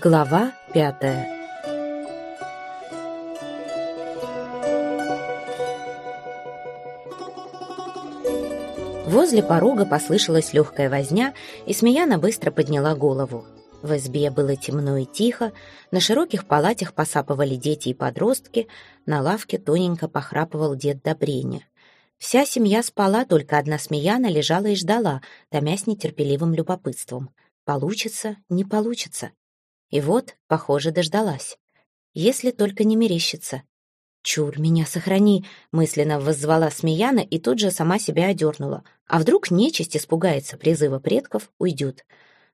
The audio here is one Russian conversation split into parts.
Глава пятая Возле порога послышалась легкая возня, и Смеяна быстро подняла голову. В избе было темно и тихо, на широких палатях посапывали дети и подростки, на лавке тоненько похрапывал дед Добреня. Вся семья спала, только одна Смеяна лежала и ждала, томясь нетерпеливым любопытством. Получится, не получится. И вот, похоже, дождалась. Если только не мерещится. «Чур, меня сохрани!» — мысленно воззвала Смеяна и тут же сама себя одернула. А вдруг нечисть испугается призыва предков, уйдет.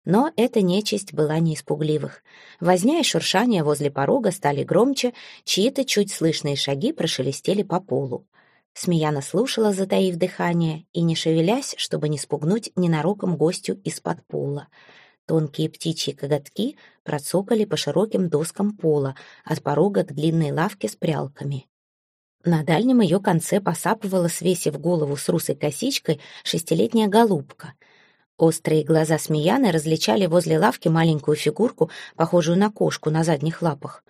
Но эта нечисть была не испугливых. Возня и шуршание возле порога стали громче, чьи-то чуть слышные шаги прошелестели по полу. Смеяна слушала, затаив дыхание, и не шевелясь, чтобы не спугнуть ненароком гостю из-под пола. Тонкие птичьи коготки процокали по широким доскам пола, от порога к длинной лавке с прялками. На дальнем ее конце посапывала, свесив голову с русой косичкой, шестилетняя голубка. Острые глаза Смеяны различали возле лавки маленькую фигурку, похожую на кошку на задних лапах.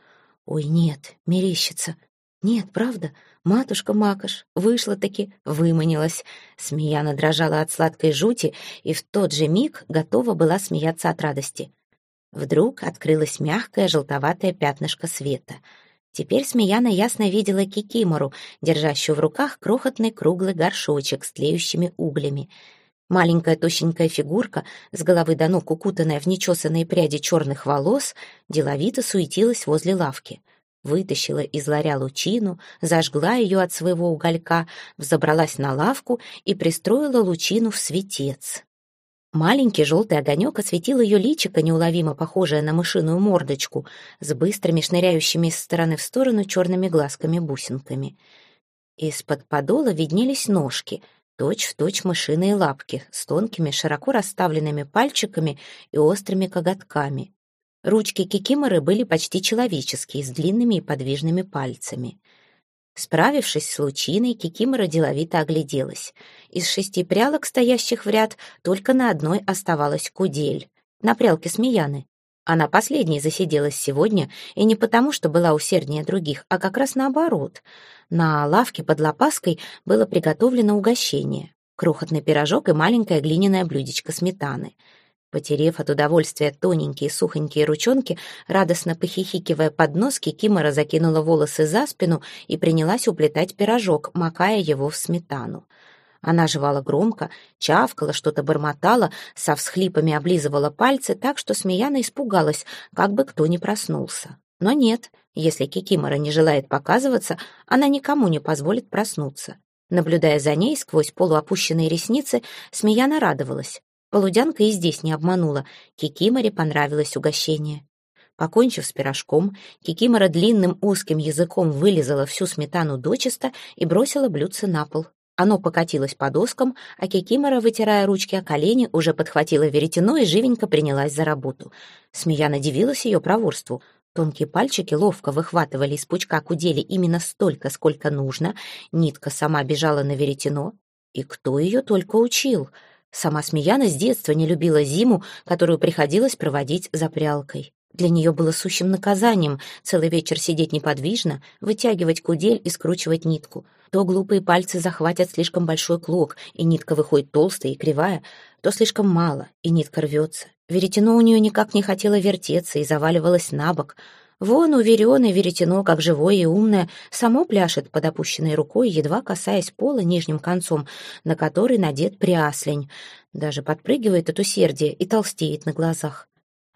«Ой, нет, мерещится. Нет, правда, матушка Макаш вышла-таки, выманилась. Смеяна дрожала от сладкой жути и в тот же миг готова была смеяться от радости. Вдруг открылось мягкое желтоватое пятнышко света. Теперь Смеяна ясно видела Кикимору, держащую в руках крохотный круглый горшочек с тлеющими углями. Маленькая тощенькая фигурка, с головы до ног укутанная в нечесанные пряди черных волос, деловито суетилась возле лавки — вытащила из ларя лучину, зажгла ее от своего уголька, взобралась на лавку и пристроила лучину в светец. Маленький желтый огонек осветил ее личико, неуловимо похожее на мышиную мордочку, с быстрыми шныряющими из стороны в сторону черными глазками-бусинками. Из-под подола виднелись ножки, точь-в-точь точь мышиные лапки, с тонкими, широко расставленными пальчиками и острыми коготками. Ручки кикиморы были почти человеческие, с длинными и подвижными пальцами. Справившись с лучиной, кикимора деловито огляделась. Из шести прялок, стоящих в ряд, только на одной оставалась кудель. На прялке Смеяны. Она последней засиделась сегодня, и не потому, что была усерднее других, а как раз наоборот. На лавке под лопаской было приготовлено угощение. Крохотный пирожок и маленькое глиняное блюдечко сметаны — Потерев от удовольствия тоненькие сухонькие ручонки, радостно похихикивая под нос, Кикимора закинула волосы за спину и принялась уплетать пирожок, макая его в сметану. Она жевала громко, чавкала, что-то бормотала, со всхлипами облизывала пальцы так, что Смеяна испугалась, как бы кто ни проснулся. Но нет, если Кикимора не желает показываться, она никому не позволит проснуться. Наблюдая за ней сквозь полуопущенные ресницы, Смеяна радовалась. Полудянка и здесь не обманула. Кикиморе понравилось угощение. Покончив с пирожком, Кикимора длинным узким языком вылизала всю сметану дочисто и бросила блюдце на пол. Оно покатилось по доскам, а Кикимора, вытирая ручки о колени, уже подхватила веретено и живенько принялась за работу. Смея надивилась ее проворству. Тонкие пальчики ловко выхватывали из пучка кудели именно столько, сколько нужно. Нитка сама бежала на веретено. И кто ее только учил — Сама Смеяна с детства не любила зиму, которую приходилось проводить за прялкой. Для нее было сущим наказанием целый вечер сидеть неподвижно, вытягивать кудель и скручивать нитку. То глупые пальцы захватят слишком большой клок, и нитка выходит толстая и кривая, то слишком мало, и нитка рвется. Веретено у нее никак не хотело вертеться и заваливалось на бок — Вон уверенное веретено, как живое и умное, само пляшет под опущенной рукой, едва касаясь пола нижним концом, на который надет пряслень. Даже подпрыгивает от усердия и толстеет на глазах.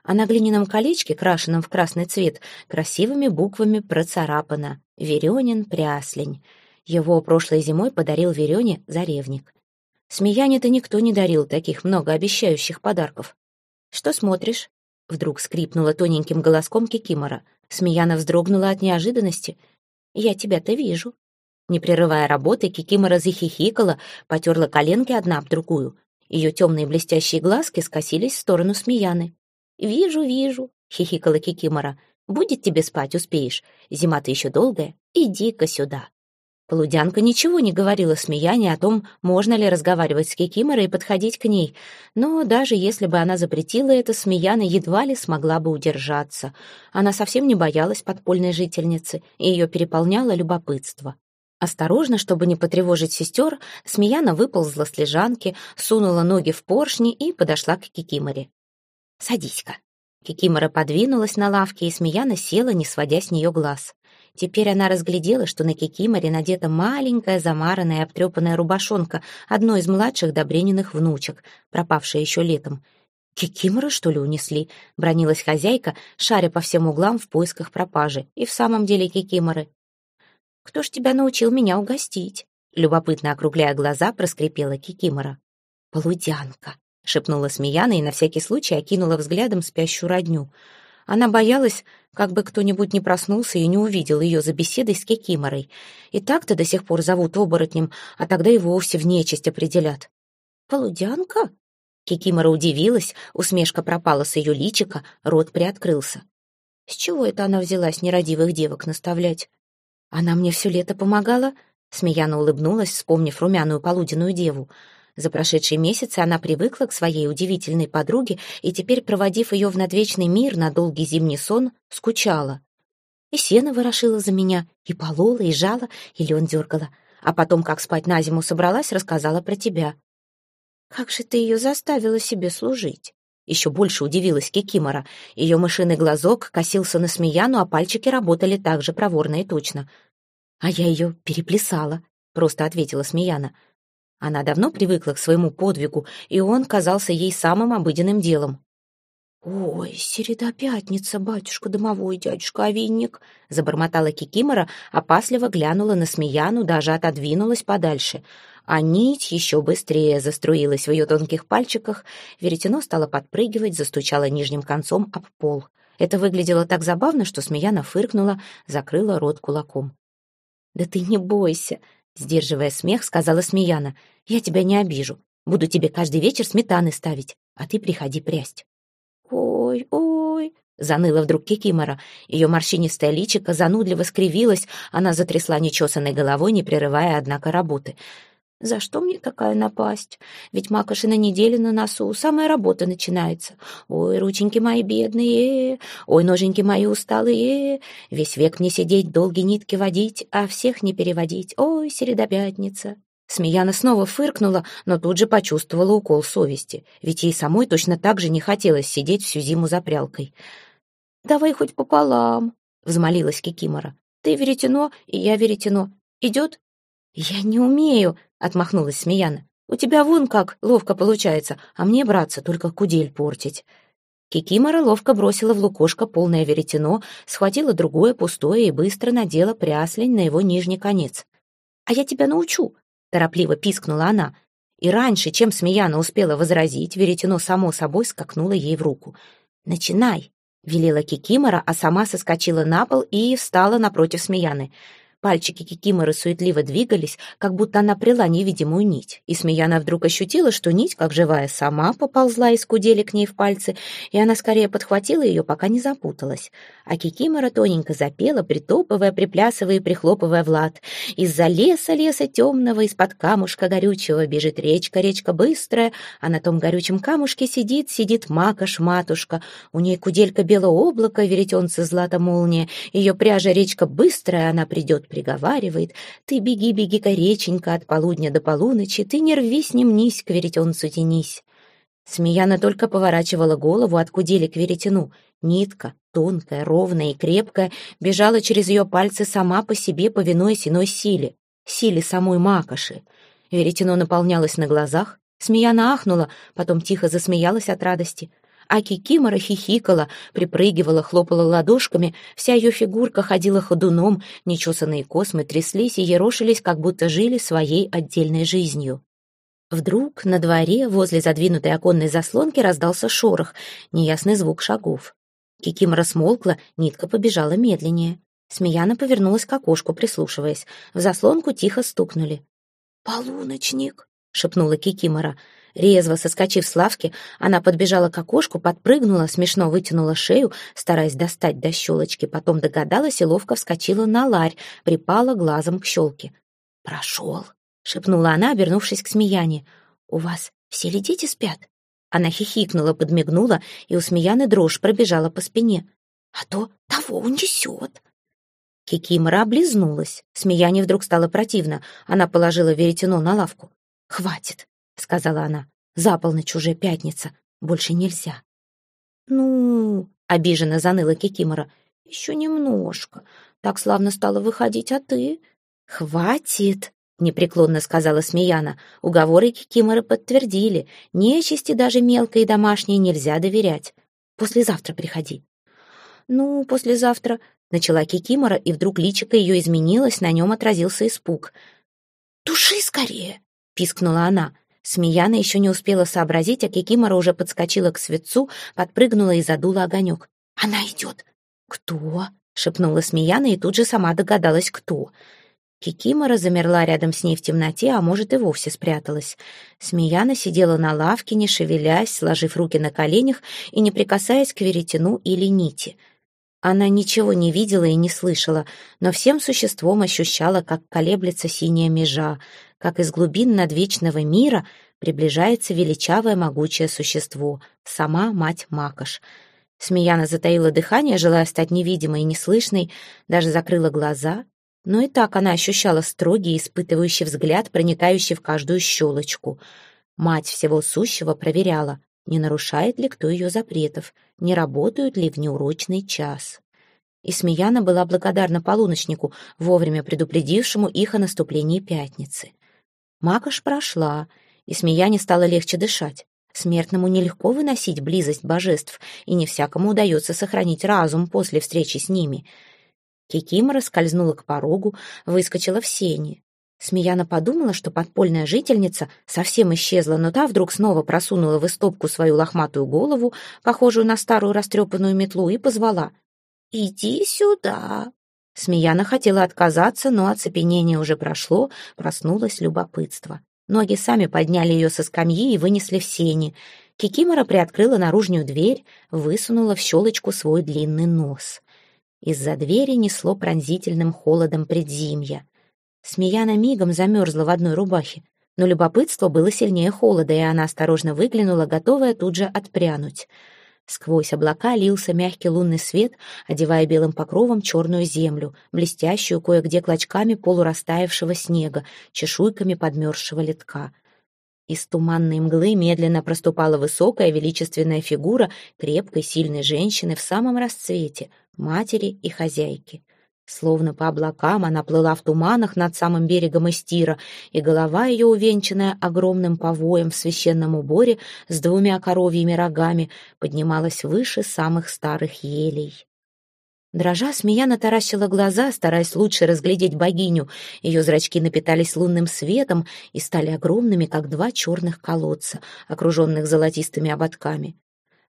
А на глиняном колечке, крашенном в красный цвет, красивыми буквами процарапано «Веренин пряслень». Его прошлой зимой подарил Верене заревник. Смеяне-то никто не дарил таких многообещающих подарков. «Что смотришь?» Вдруг скрипнула тоненьким голоском Кикимора. Смеяна вздрогнула от неожиданности. «Я тебя-то вижу». Не прерывая работы, Кикимора захихикала, потерла коленки одна об другую. Ее темные блестящие глазки скосились в сторону Смеяны. «Вижу, вижу», — хихикала Кикимора. «Будет тебе спать, успеешь. Зима-то еще долгая. Иди-ка сюда». Полудянка ничего не говорила Смеяне о том, можно ли разговаривать с Кикиморой и подходить к ней, но даже если бы она запретила это, Смеяна едва ли смогла бы удержаться. Она совсем не боялась подпольной жительницы, и ее переполняло любопытство. Осторожно, чтобы не потревожить сестер, Смеяна выползла с лежанки, сунула ноги в поршни и подошла к Кикиморе. «Садись-ка». Кикимора подвинулась на лавке, и Смеяна села, не сводя с нее глаз. Теперь она разглядела, что на Кикиморе надета маленькая, замаранная, обтрепанная рубашонка, одной из младших Добрениных внучек, пропавшая еще летом. «Кикимора, что ли, унесли?» — бронилась хозяйка, шаря по всем углам в поисках пропажи. И в самом деле Кикиморы. «Кто ж тебя научил меня угостить?» Любопытно округляя глаза, проскрипела Кикимора. «Полудянка», — шепнула Смеяна и на всякий случай окинула взглядом спящую родню — она боялась, как бы кто-нибудь не проснулся и не увидел ее за беседой с Кикиморой. И так-то до сих пор зовут оборотнем, а тогда и вовсе в нечисть определят. «Полудянка?» Кикимора удивилась, усмешка пропала с ее личика, рот приоткрылся. «С чего это она взялась нерадивых девок наставлять? Она мне все лето помогала?» Смеяна улыбнулась, вспомнив румяную полуденную деву. За прошедшие месяцы она привыкла к своей удивительной подруге и теперь, проводив ее в надвечный мир на долгий зимний сон, скучала. И сено ворошила за меня, и полола, и жала, и лен дергала. А потом, как спать на зиму собралась, рассказала про тебя. «Как же ты ее заставила себе служить?» Еще больше удивилась Кикимора. Ее мышиный глазок косился на Смеяну, а пальчики работали так же проворно и точно. «А я ее переплясала», — просто ответила Смеяна. Она давно привыкла к своему подвигу, и он казался ей самым обыденным делом. «Ой, середа пятница, батюшка домовой, дядюшка овинник!» Забормотала Кикимора, опасливо глянула на Смеяну, даже отодвинулась подальше. А нить еще быстрее заструилась в ее тонких пальчиках, веретено стало подпрыгивать, застучало нижним концом об пол. Это выглядело так забавно, что Смеяна фыркнула, закрыла рот кулаком. «Да ты не бойся!» Сдерживая смех, сказала Смеяна. «Я тебя не обижу. Буду тебе каждый вечер сметаны ставить, а ты приходи прясть». «Ой, ой!» — заныла вдруг Кикимора. Ее морщинистое личико занудливо скривилось, она затрясла нечесанной головой, не прерывая, однако, работы. За что мне такая напасть? Ведь макоши на неделе на носу, самая работа начинается. Ой, рученьки мои бедные, ой, ноженьки мои усталые, весь век мне сидеть, долгие нитки водить, а всех не переводить. Ой, середа пятница. Смеяна снова фыркнула, но тут же почувствовала укол совести, ведь ей самой точно так же не хотелось сидеть всю зиму за прялкой. «Давай хоть пополам», — взмолилась Кикимора. «Ты веретено, и я веретено. Идет?» «Я не умею», — отмахнулась Смеяна. «У тебя вон как ловко получается, а мне, браться, только кудель портить». Кикимора ловко бросила в лукошко полное веретено, схватила другое пустое и быстро надела пряслень на его нижний конец. «А я тебя научу!» — торопливо пискнула она. И раньше, чем Смеяна успела возразить, веретено само собой скакнуло ей в руку. «Начинай!» — велела Кикимора, а сама соскочила на пол и встала напротив Смеяны — Пальчики Кикиморы суетливо двигались, как будто она прила невидимую нить. И Смеяна вдруг ощутила, что нить, как живая, сама поползла из кудели к ней в пальцы, и она скорее подхватила ее, пока не запуталась. А Кикимора тоненько запела, притопывая, приплясывая и прихлопывая Влад. Из-за леса, леса темного, из-под камушка горючего бежит речка, речка быстрая, а на том горючем камушке сидит, сидит макаш-матушка. У ней куделька белого облака, веретенце злата-молния, ее пряжа речка быстрая, она придет приговаривает, «Ты беги, беги-ка, реченька, от полудня до полуночи, ты не рвись, не мнись, к веретенцу тянись». Смеяна только поворачивала голову от кудели к веретену. Нитка, тонкая, ровная и крепкая, бежала через ее пальцы сама по себе, повинуясь иной силе, силе самой макоши. Веретено наполнялось на глазах. Смеяна ахнула, потом тихо засмеялась от радости — а Кикимора хихикала, припрыгивала, хлопала ладошками, вся ее фигурка ходила ходуном, нечесанные космы тряслись и ерошились, как будто жили своей отдельной жизнью. Вдруг на дворе, возле задвинутой оконной заслонки, раздался шорох, неясный звук шагов. Кикимора смолкла, нитка побежала медленнее. Смеяна повернулась к окошку, прислушиваясь. В заслонку тихо стукнули. «Полуночник!» — шепнула Кикимора. Резво соскочив с лавки, она подбежала к окошку, подпрыгнула, смешно вытянула шею, стараясь достать до щелочки, потом догадалась и ловко вскочила на ларь, припала глазом к щелке. «Прошел», — шепнула она, обернувшись к Смеяне. «У вас все ли дети спят?» Она хихикнула, подмигнула, и у Смеяны дрожь пробежала по спине. «А то того унесет!» Кикимора облизнулась. Смеяне вдруг стало противно. Она положила веретено на лавку. «Хватит», — сказала она. «За полночь уже пятница. Больше нельзя». «Ну...» — обиженно заныла Кикимора. «Еще немножко. Так славно стало выходить, а ты...» «Хватит!» — непреклонно сказала Смеяна. Уговоры Кикиморы подтвердили. Нечисти даже мелкой и домашней нельзя доверять. «Послезавтра приходи». «Ну, послезавтра...» — начала Кикимора, и вдруг личико ее изменилось, на нем отразился испуг. «Туши скорее!» — пискнула она. Смеяна еще не успела сообразить, а Кикимора уже подскочила к светцу, подпрыгнула и задула огонек. «Она идет!» «Кто?» — шепнула Смеяна и тут же сама догадалась, кто. Кикимора замерла рядом с ней в темноте, а может и вовсе спряталась. Смеяна сидела на лавке, не шевелясь, сложив руки на коленях и не прикасаясь к веретену или нити — она ничего не видела и не слышала, но всем существом ощущала, как колеблется синяя межа, как из глубин надвечного мира приближается величавое могучее существо, сама мать Макаш. Смеяна затаила дыхание, желая стать невидимой и неслышной, даже закрыла глаза, но и так она ощущала строгий, испытывающий взгляд, проникающий в каждую щелочку. Мать всего сущего проверяла, не нарушает ли кто ее запретов, не работают ли в неурочный час. И Смеяна была благодарна полуночнику, вовремя предупредившему их о наступлении пятницы. Макаш прошла, и Смеяне стало легче дышать. Смертному нелегко выносить близость божеств, и не всякому удается сохранить разум после встречи с ними. Кикимора скользнула к порогу, выскочила в сени. Смеяна подумала, что подпольная жительница совсем исчезла, но та вдруг снова просунула в истопку свою лохматую голову, похожую на старую растрепанную метлу, и позвала. «Иди сюда!» Смеяна хотела отказаться, но оцепенение уже прошло, проснулось любопытство. Ноги сами подняли ее со скамьи и вынесли в сени. Кикимора приоткрыла наружную дверь, высунула в щелочку свой длинный нос. Из-за двери несло пронзительным холодом предзимья. Смеяна мигом замерзла в одной рубахе, но любопытство было сильнее холода, и она осторожно выглянула, готовая тут же отпрянуть. Сквозь облака лился мягкий лунный свет, одевая белым покровом черную землю, блестящую кое-где клочками полурастаявшего снега, чешуйками подмерзшего литка. Из туманной мглы медленно проступала высокая величественная фигура крепкой, сильной женщины в самом расцвете, матери и хозяйки. Словно по облакам она плыла в туманах над самым берегом Истира, и голова ее, увенчанная огромным повоем в священном уборе с двумя коровьими рогами, поднималась выше самых старых елей. Дрожа, Смеяна таращила глаза, стараясь лучше разглядеть богиню. Ее зрачки напитались лунным светом и стали огромными, как два черных колодца, окруженных золотистыми ободками.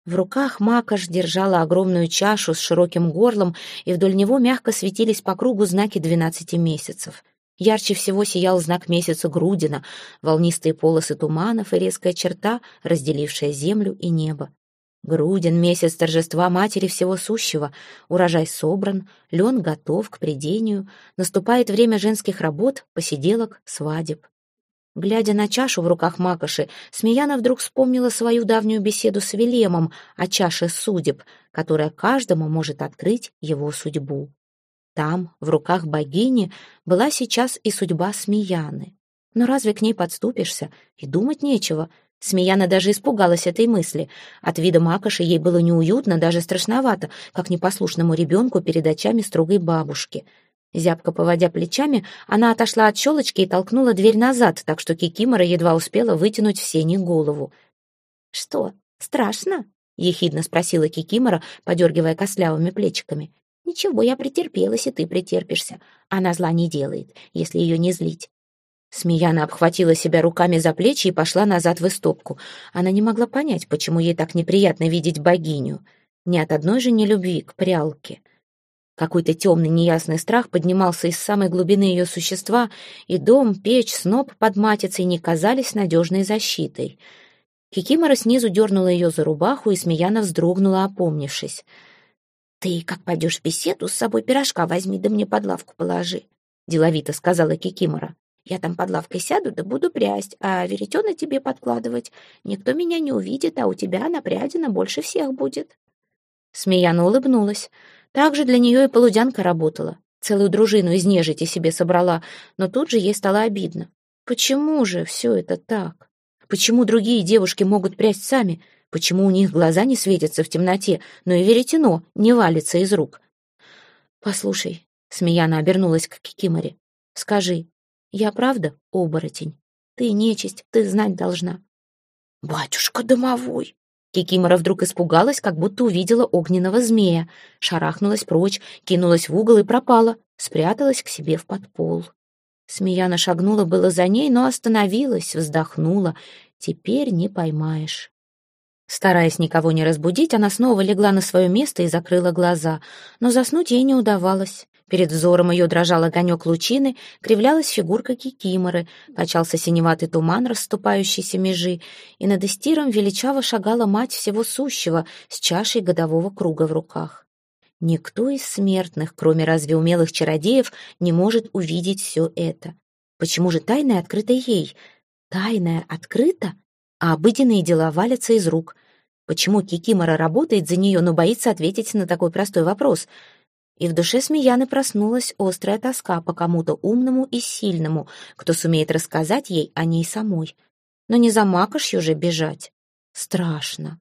В руках Макаш держала огромную чашу с широким горлом, и вдоль него мягко светились по кругу знаки двенадцати месяцев. Ярче всего сиял знак месяца Грудина, волнистые полосы туманов и резкая черта, разделившая землю и небо. Грудин — месяц торжества Матери Всего Сущего. Урожай собран, лен готов к придению, наступает время женских работ, посиделок, свадеб. Глядя на чашу в руках Макоши, Смеяна вдруг вспомнила свою давнюю беседу с Велемом о чаше судеб, которая каждому может открыть его судьбу. Там, в руках богини, была сейчас и судьба Смеяны. Но разве к ней подступишься? И думать нечего. Смеяна даже испугалась этой мысли. От вида Макоши ей было неуютно, даже страшновато, как непослушному ребенку перед очами строгой бабушки — Зябко поводя плечами, она отошла от щелочки и толкнула дверь назад, так что Кикимора едва успела вытянуть в сени голову. «Что, страшно?» — ехидно спросила Кикимора, подергивая костлявыми плечиками. «Ничего, я претерпелась, и ты претерпишься. Она зла не делает, если ее не злить». Смеяна обхватила себя руками за плечи и пошла назад в истопку. Она не могла понять, почему ей так неприятно видеть богиню. Ни от одной же нелюбви к прялке. Какой-то темный неясный страх поднимался из самой глубины ее существа, и дом, печь, сноп под матицей не казались надежной защитой. Кикимора снизу дернула ее за рубаху, и Смеяна вздрогнула, опомнившись. «Ты, как пойдешь в беседу, с собой пирожка возьми, да мне под лавку положи», — деловито сказала Кикимора. Я там под лавкой сяду, да буду прясть, а веретено тебе подкладывать. Никто меня не увидит, а у тебя напрядина больше всех будет». Смеяна улыбнулась. Так же для нее и полудянка работала. Целую дружину из нежити себе собрала, но тут же ей стало обидно. Почему же все это так? Почему другие девушки могут прясть сами? Почему у них глаза не светятся в темноте, но и веретено не валится из рук? «Послушай», — Смеяна обернулась к Кикиморе, — «скажи, я правда оборотень? Ты нечисть, ты знать должна». «Батюшка домовой!» Кикимора вдруг испугалась, как будто увидела огненного змея, шарахнулась прочь, кинулась в угол и пропала, спряталась к себе в подпол. Смеяна шагнула было за ней, но остановилась, вздохнула. «Теперь не поймаешь». Стараясь никого не разбудить, она снова легла на свое место и закрыла глаза, но заснуть ей не удавалось. Перед взором ее дрожал огонек лучины, кривлялась фигурка кикиморы, качался синеватый туман расступающейся межи, и над эстиром величаво шагала мать всего сущего с чашей годового круга в руках. Никто из смертных, кроме разве умелых чародеев, не может увидеть все это. Почему же тайное открыто ей? Тайное открыто? А обыденные дела валятся из рук. Почему Кикимора работает за нее, но боится ответить на такой простой вопрос — и в душе Смеяны проснулась острая тоска по кому-то умному и сильному, кто сумеет рассказать ей о ней самой. Но не за макошью же бежать. Страшно.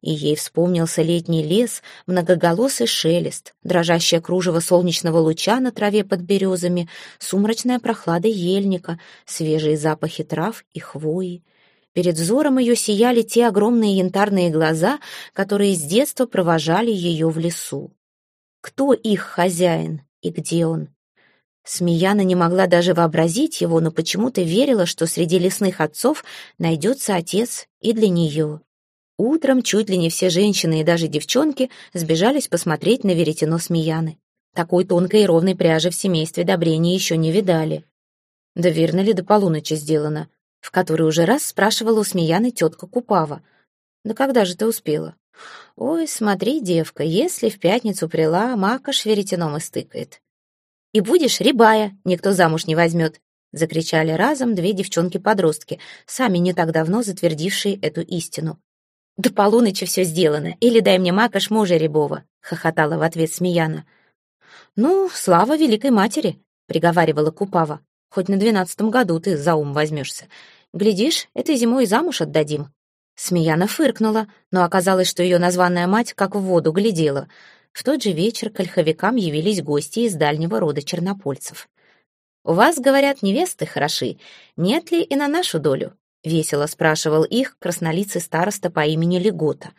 И ей вспомнился летний лес, многоголосый шелест, дрожащее кружево солнечного луча на траве под березами, сумрачная прохлада ельника, свежие запахи трав и хвои. Перед взором ее сияли те огромные янтарные глаза, которые с детства провожали ее в лесу. Кто их хозяин и где он? Смеяна не могла даже вообразить его, но почему-то верила, что среди лесных отцов найдется отец и для нее. Утром чуть ли не все женщины и даже девчонки сбежались посмотреть на веретено Смеяны. Такой тонкой и ровной пряжи в семействе Добрения еще не видали. Да верно ли до полуночи сделано? В который уже раз спрашивала у Смеяны тетка Купава. Да когда же ты успела? «Ой, смотри, девка, если в пятницу прила, макаш веретеном истыкает. И будешь рябая, никто замуж не возьмет», — закричали разом две девчонки-подростки, сами не так давно затвердившие эту истину. «До полуночи все сделано, или дай мне макаш мужа рябова», — хохотала в ответ Смеяна. «Ну, слава Великой Матери», — приговаривала Купава. «Хоть на двенадцатом году ты за ум возьмешься. Глядишь, этой зимой замуж отдадим». Смеяна фыркнула, но оказалось, что ее названная мать как в воду глядела. В тот же вечер к ольховикам явились гости из дальнего рода чернопольцев. «У вас, говорят, невесты хороши. Нет ли и на нашу долю?» — весело спрашивал их краснолицый староста по имени Легота.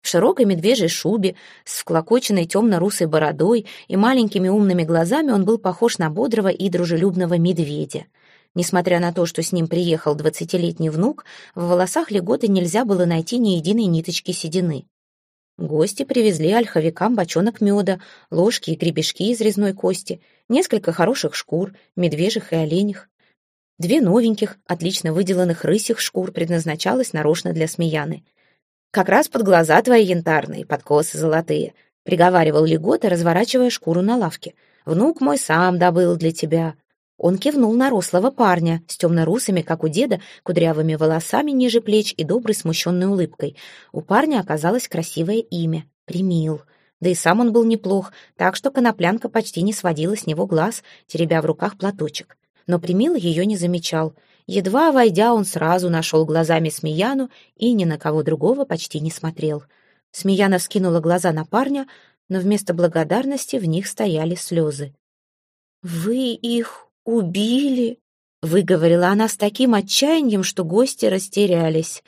В широкой медвежьей шубе, с вклокоченной темно-русой бородой и маленькими умными глазами он был похож на бодрого и дружелюбного медведя — Несмотря на то, что с ним приехал двадцатилетний внук, в волосах Леготы нельзя было найти ни единой ниточки седины. Гости привезли ольховикам бочонок меда, ложки и гребешки из резной кости, несколько хороших шкур, медвежьих и оленях. Две новеньких, отлично выделанных рысих шкур предназначалось нарочно для смеяны. «Как раз под глаза твои янтарные, под косы золотые», — приговаривал Легота, разворачивая шкуру на лавке. «Внук мой сам добыл для тебя. Он кивнул на рослого парня с темно-русыми, как у деда, кудрявыми волосами ниже плеч и доброй смущенной улыбкой. У парня оказалось красивое имя — Примил. Да и сам он был неплох, так что коноплянка почти не сводила с него глаз, теребя в руках платочек. Но Примил ее не замечал. Едва войдя, он сразу нашел глазами Смеяну и ни на кого другого почти не смотрел. Смеяна вскинула глаза на парня, но вместо благодарности в них стояли слезы. «Вы их «Убили!» — выговорила она с таким отчаянием, что гости растерялись.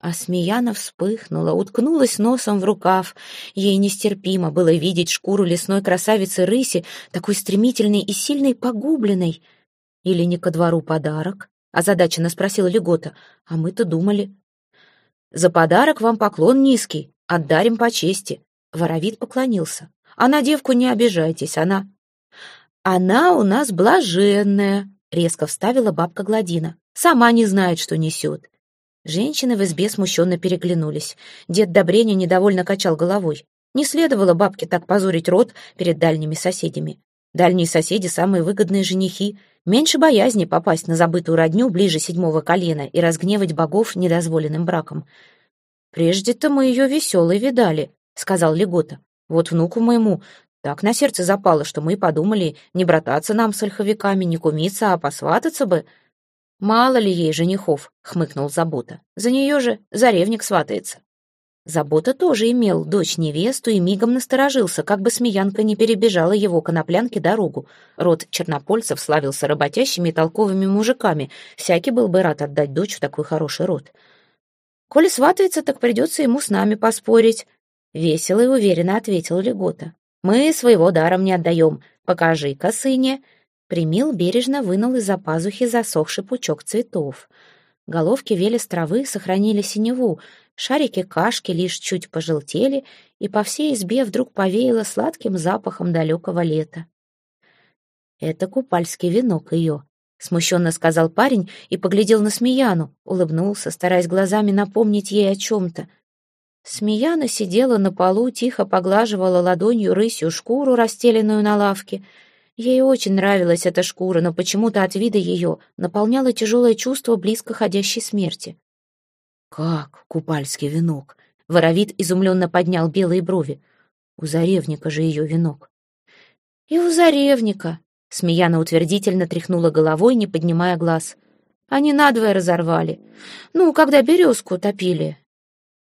А Смеяна вспыхнула, уткнулась носом в рукав. Ей нестерпимо было видеть шкуру лесной красавицы-рыси, такой стремительной и сильной погубленной. «Или не ко двору подарок?» — озадаченно спросила Легота. «А мы-то думали». «За подарок вам поклон низкий, отдарим по чести». Воровит поклонился. «А на девку не обижайтесь, она «Она у нас блаженная», — резко вставила бабка Гладина. «Сама не знает, что несет». Женщины в избе смущенно переглянулись. Дед Добрения недовольно качал головой. Не следовало бабке так позорить рот перед дальними соседями. Дальние соседи — самые выгодные женихи. Меньше боязни попасть на забытую родню ближе седьмого колена и разгневать богов недозволенным браком. «Прежде-то мы ее веселой видали», — сказал Легота. «Вот внуку моему так на сердце запало, что мы подумали, не брататься нам с ольховиками, не кумиться, а посвататься бы». «Мало ли ей женихов», — хмыкнул Забота. «За нее же заревник сватается». Забота тоже имел дочь-невесту и мигом насторожился, как бы смеянка не перебежала его коноплянке дорогу. Род чернопольцев славился работящими и толковыми мужиками. Всякий был бы рад отдать дочь в такой хороший род. «Коли сватается, так придется ему с нами поспорить», — весело и уверенно ответил Легота. «Мы своего даром не отдаем. Покажи-ка, сыне». Примил бережно вынул из-за пазухи засохший пучок цветов. Головки велес травы сохранили синеву, Шарики кашки лишь чуть пожелтели, и по всей избе вдруг повеяло сладким запахом далекого лета. «Это купальский венок ее», — смущенно сказал парень и поглядел на Смеяну, улыбнулся, стараясь глазами напомнить ей о чем-то. Смеяна сидела на полу, тихо поглаживала ладонью рысью шкуру, расстеленную на лавке. Ей очень нравилась эта шкура, но почему-то от вида ее наполняло тяжелое чувство близко ходящей смерти. «Как купальский венок?» Воровит изумленно поднял белые брови. «У заревника же ее венок». «И у заревника», — Смеяна утвердительно тряхнула головой, не поднимая глаз. «Они надвое разорвали. Ну, когда березку топили».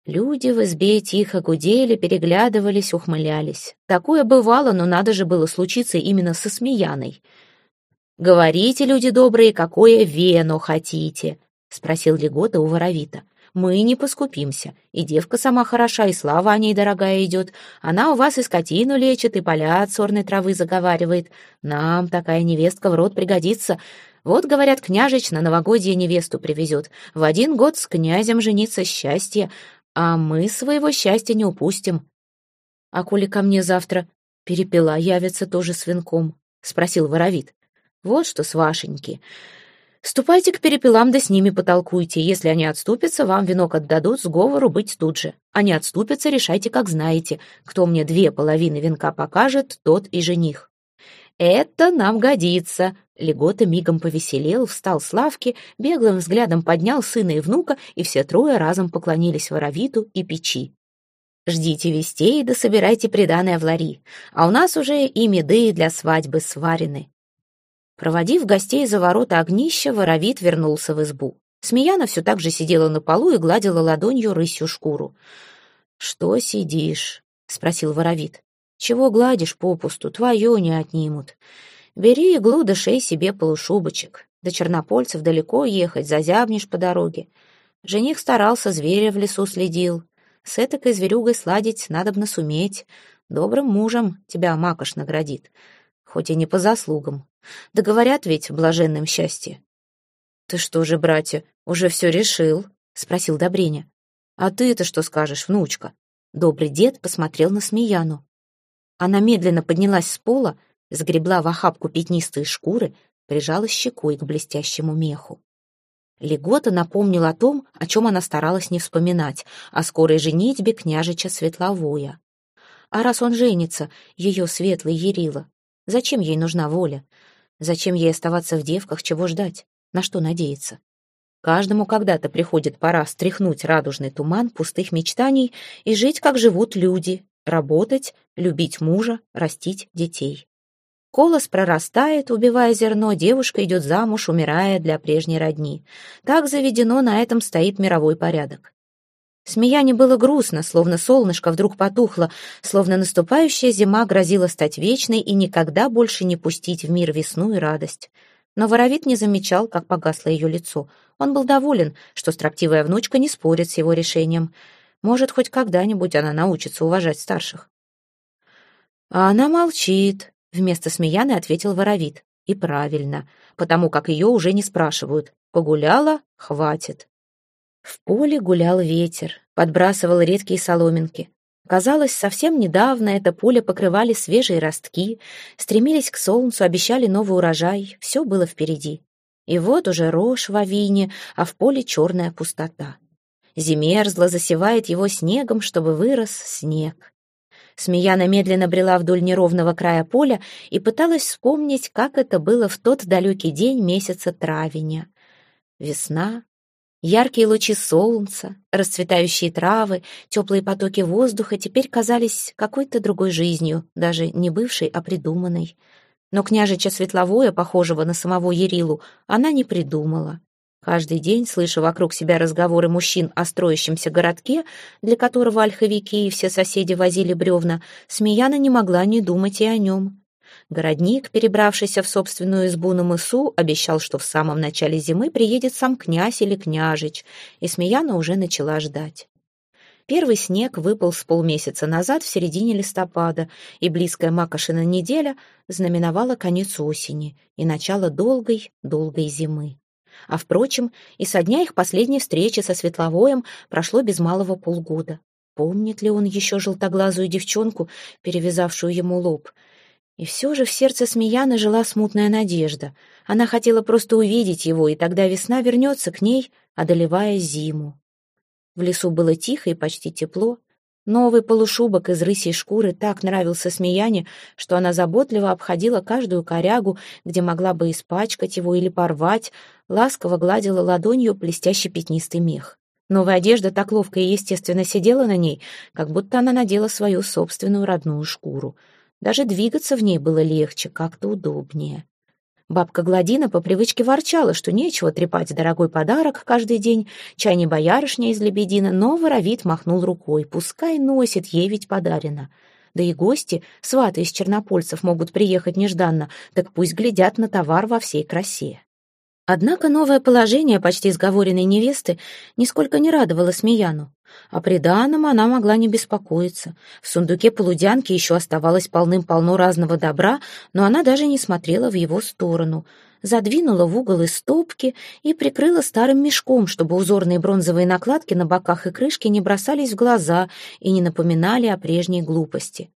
Люди в избе тихо гудели, переглядывались, ухмылялись. Такое бывало, но надо же было случиться именно со Смеяной. «Говорите, люди добрые, какое вено хотите?» — спросил Легота у Воровита. Мы не поскупимся. И девка сама хороша, и слава о ней дорогая идет. Она у вас и скотину лечит, и поля от сорной травы заговаривает. Нам такая невестка в рот пригодится. Вот, говорят, княжич на новогодье невесту привезет. В один год с князем жениться счастье, а мы своего счастья не упустим. А коли ко мне завтра перепела явится тоже с венком? — спросил воровит. Вот что, свашеньки, Ступайте к перепелам, да с ними потолкуйте. Если они отступятся, вам венок отдадут, сговору быть тут же. Они отступятся, решайте, как знаете. Кто мне две половины венка покажет, тот и жених. Это нам годится. Легота мигом повеселел, встал с лавки, беглым взглядом поднял сына и внука, и все трое разом поклонились воровиту и печи. Ждите вестей да собирайте приданое в лари, а у нас уже и меды для свадьбы сварены. Проводив гостей за ворота огнища, воровит вернулся в избу. Смеяна все так же сидела на полу и гладила ладонью рысью шкуру. «Что сидишь?» — спросил воровит. «Чего гладишь попусту? Твое не отнимут. Бери иглу да шей себе полушубочек. До чернопольцев далеко ехать, зазябнешь по дороге. Жених старался, зверя в лесу следил. С этакой зверюгой сладить надобно суметь. Добрым мужем тебя Макош наградит хоть и не по заслугам. Да говорят ведь в блаженном счастье. «Ты что же, братья, уже все решил?» — спросил Добреня. «А ты-то что скажешь, внучка?» Добрый дед посмотрел на Смеяну. Она медленно поднялась с пола, сгребла в охапку пятнистые шкуры, прижала щекой к блестящему меху. Легота напомнил о том, о чем она старалась не вспоминать, о скорой женитьбе княжича Светловоя. А раз он женится, ее светлый Ярила, Зачем ей нужна воля? Зачем ей оставаться в девках, чего ждать? На что надеяться? Каждому когда-то приходит пора стряхнуть радужный туман пустых мечтаний и жить, как живут люди, работать, любить мужа, растить детей. Колос прорастает, убивая зерно, девушка идет замуж, умирая для прежней родни. Так заведено, на этом стоит мировой порядок. Смеяне было грустно, словно солнышко вдруг потухло, словно наступающая зима грозила стать вечной и никогда больше не пустить в мир весну и радость. Но воровит не замечал, как погасло ее лицо. Он был доволен, что строптивая внучка не спорит с его решением. Может, хоть когда-нибудь она научится уважать старших. А она молчит, вместо смеяны ответил воровит. И правильно, потому как ее уже не спрашивают. Погуляла — хватит. В поле гулял ветер, подбрасывал редкие соломинки. Казалось, совсем недавно это поле покрывали свежие ростки, стремились к солнцу, обещали новый урожай, все было впереди. И вот уже рожь в авине, а в поле черная пустота. Зимерзла засевает его снегом, чтобы вырос снег. Смеяна медленно брела вдоль неровного края поля и пыталась вспомнить, как это было в тот далекий день месяца травеня. Весна, яркие лучи солнца, расцветающие травы, теплые потоки воздуха теперь казались какой-то другой жизнью, даже не бывшей, а придуманной. Но княжича Светловое, похожего на самого Ерилу, она не придумала. Каждый день, слыша вокруг себя разговоры мужчин о строящемся городке, для которого ольховики и все соседи возили бревна, Смеяна не могла не думать и о нем. Городник, перебравшийся в собственную избу на мысу, обещал, что в самом начале зимы приедет сам князь или княжич, и Смеяна уже начала ждать. Первый снег выпал с полмесяца назад в середине листопада, и близкая Макошина неделя знаменовала конец осени и начало долгой-долгой зимы. А, впрочем, и со дня их последней встречи со Светловоем прошло без малого полгода. Помнит ли он еще желтоглазую девчонку, перевязавшую ему лоб? И все же в сердце Смеяны жила смутная надежда. Она хотела просто увидеть его, и тогда весна вернется к ней, одолевая зиму. В лесу было тихо и почти тепло. Новый полушубок из рысьей шкуры так нравился Смеяне, что она заботливо обходила каждую корягу, где могла бы испачкать его или порвать, ласково гладила ладонью блестящий пятнистый мех. Новая одежда так ловко и естественно сидела на ней, как будто она надела свою собственную родную шкуру. Даже двигаться в ней было легче, как-то удобнее. Бабка Гладина по привычке ворчала, что нечего трепать дорогой подарок каждый день, чай не боярышня из лебедина, но воровит махнул рукой, пускай носит, ей ведь подарено. Да и гости, сваты из чернопольцев, могут приехать нежданно, так пусть глядят на товар во всей красе. Однако новое положение почти сговоренной невесты нисколько не радовало Смеяну. О приданом она могла не беспокоиться. В сундуке полудянки еще оставалось полным-полно разного добра, но она даже не смотрела в его сторону. Задвинула в угол из стопки и прикрыла старым мешком, чтобы узорные бронзовые накладки на боках и крышке не бросались в глаза и не напоминали о прежней глупости.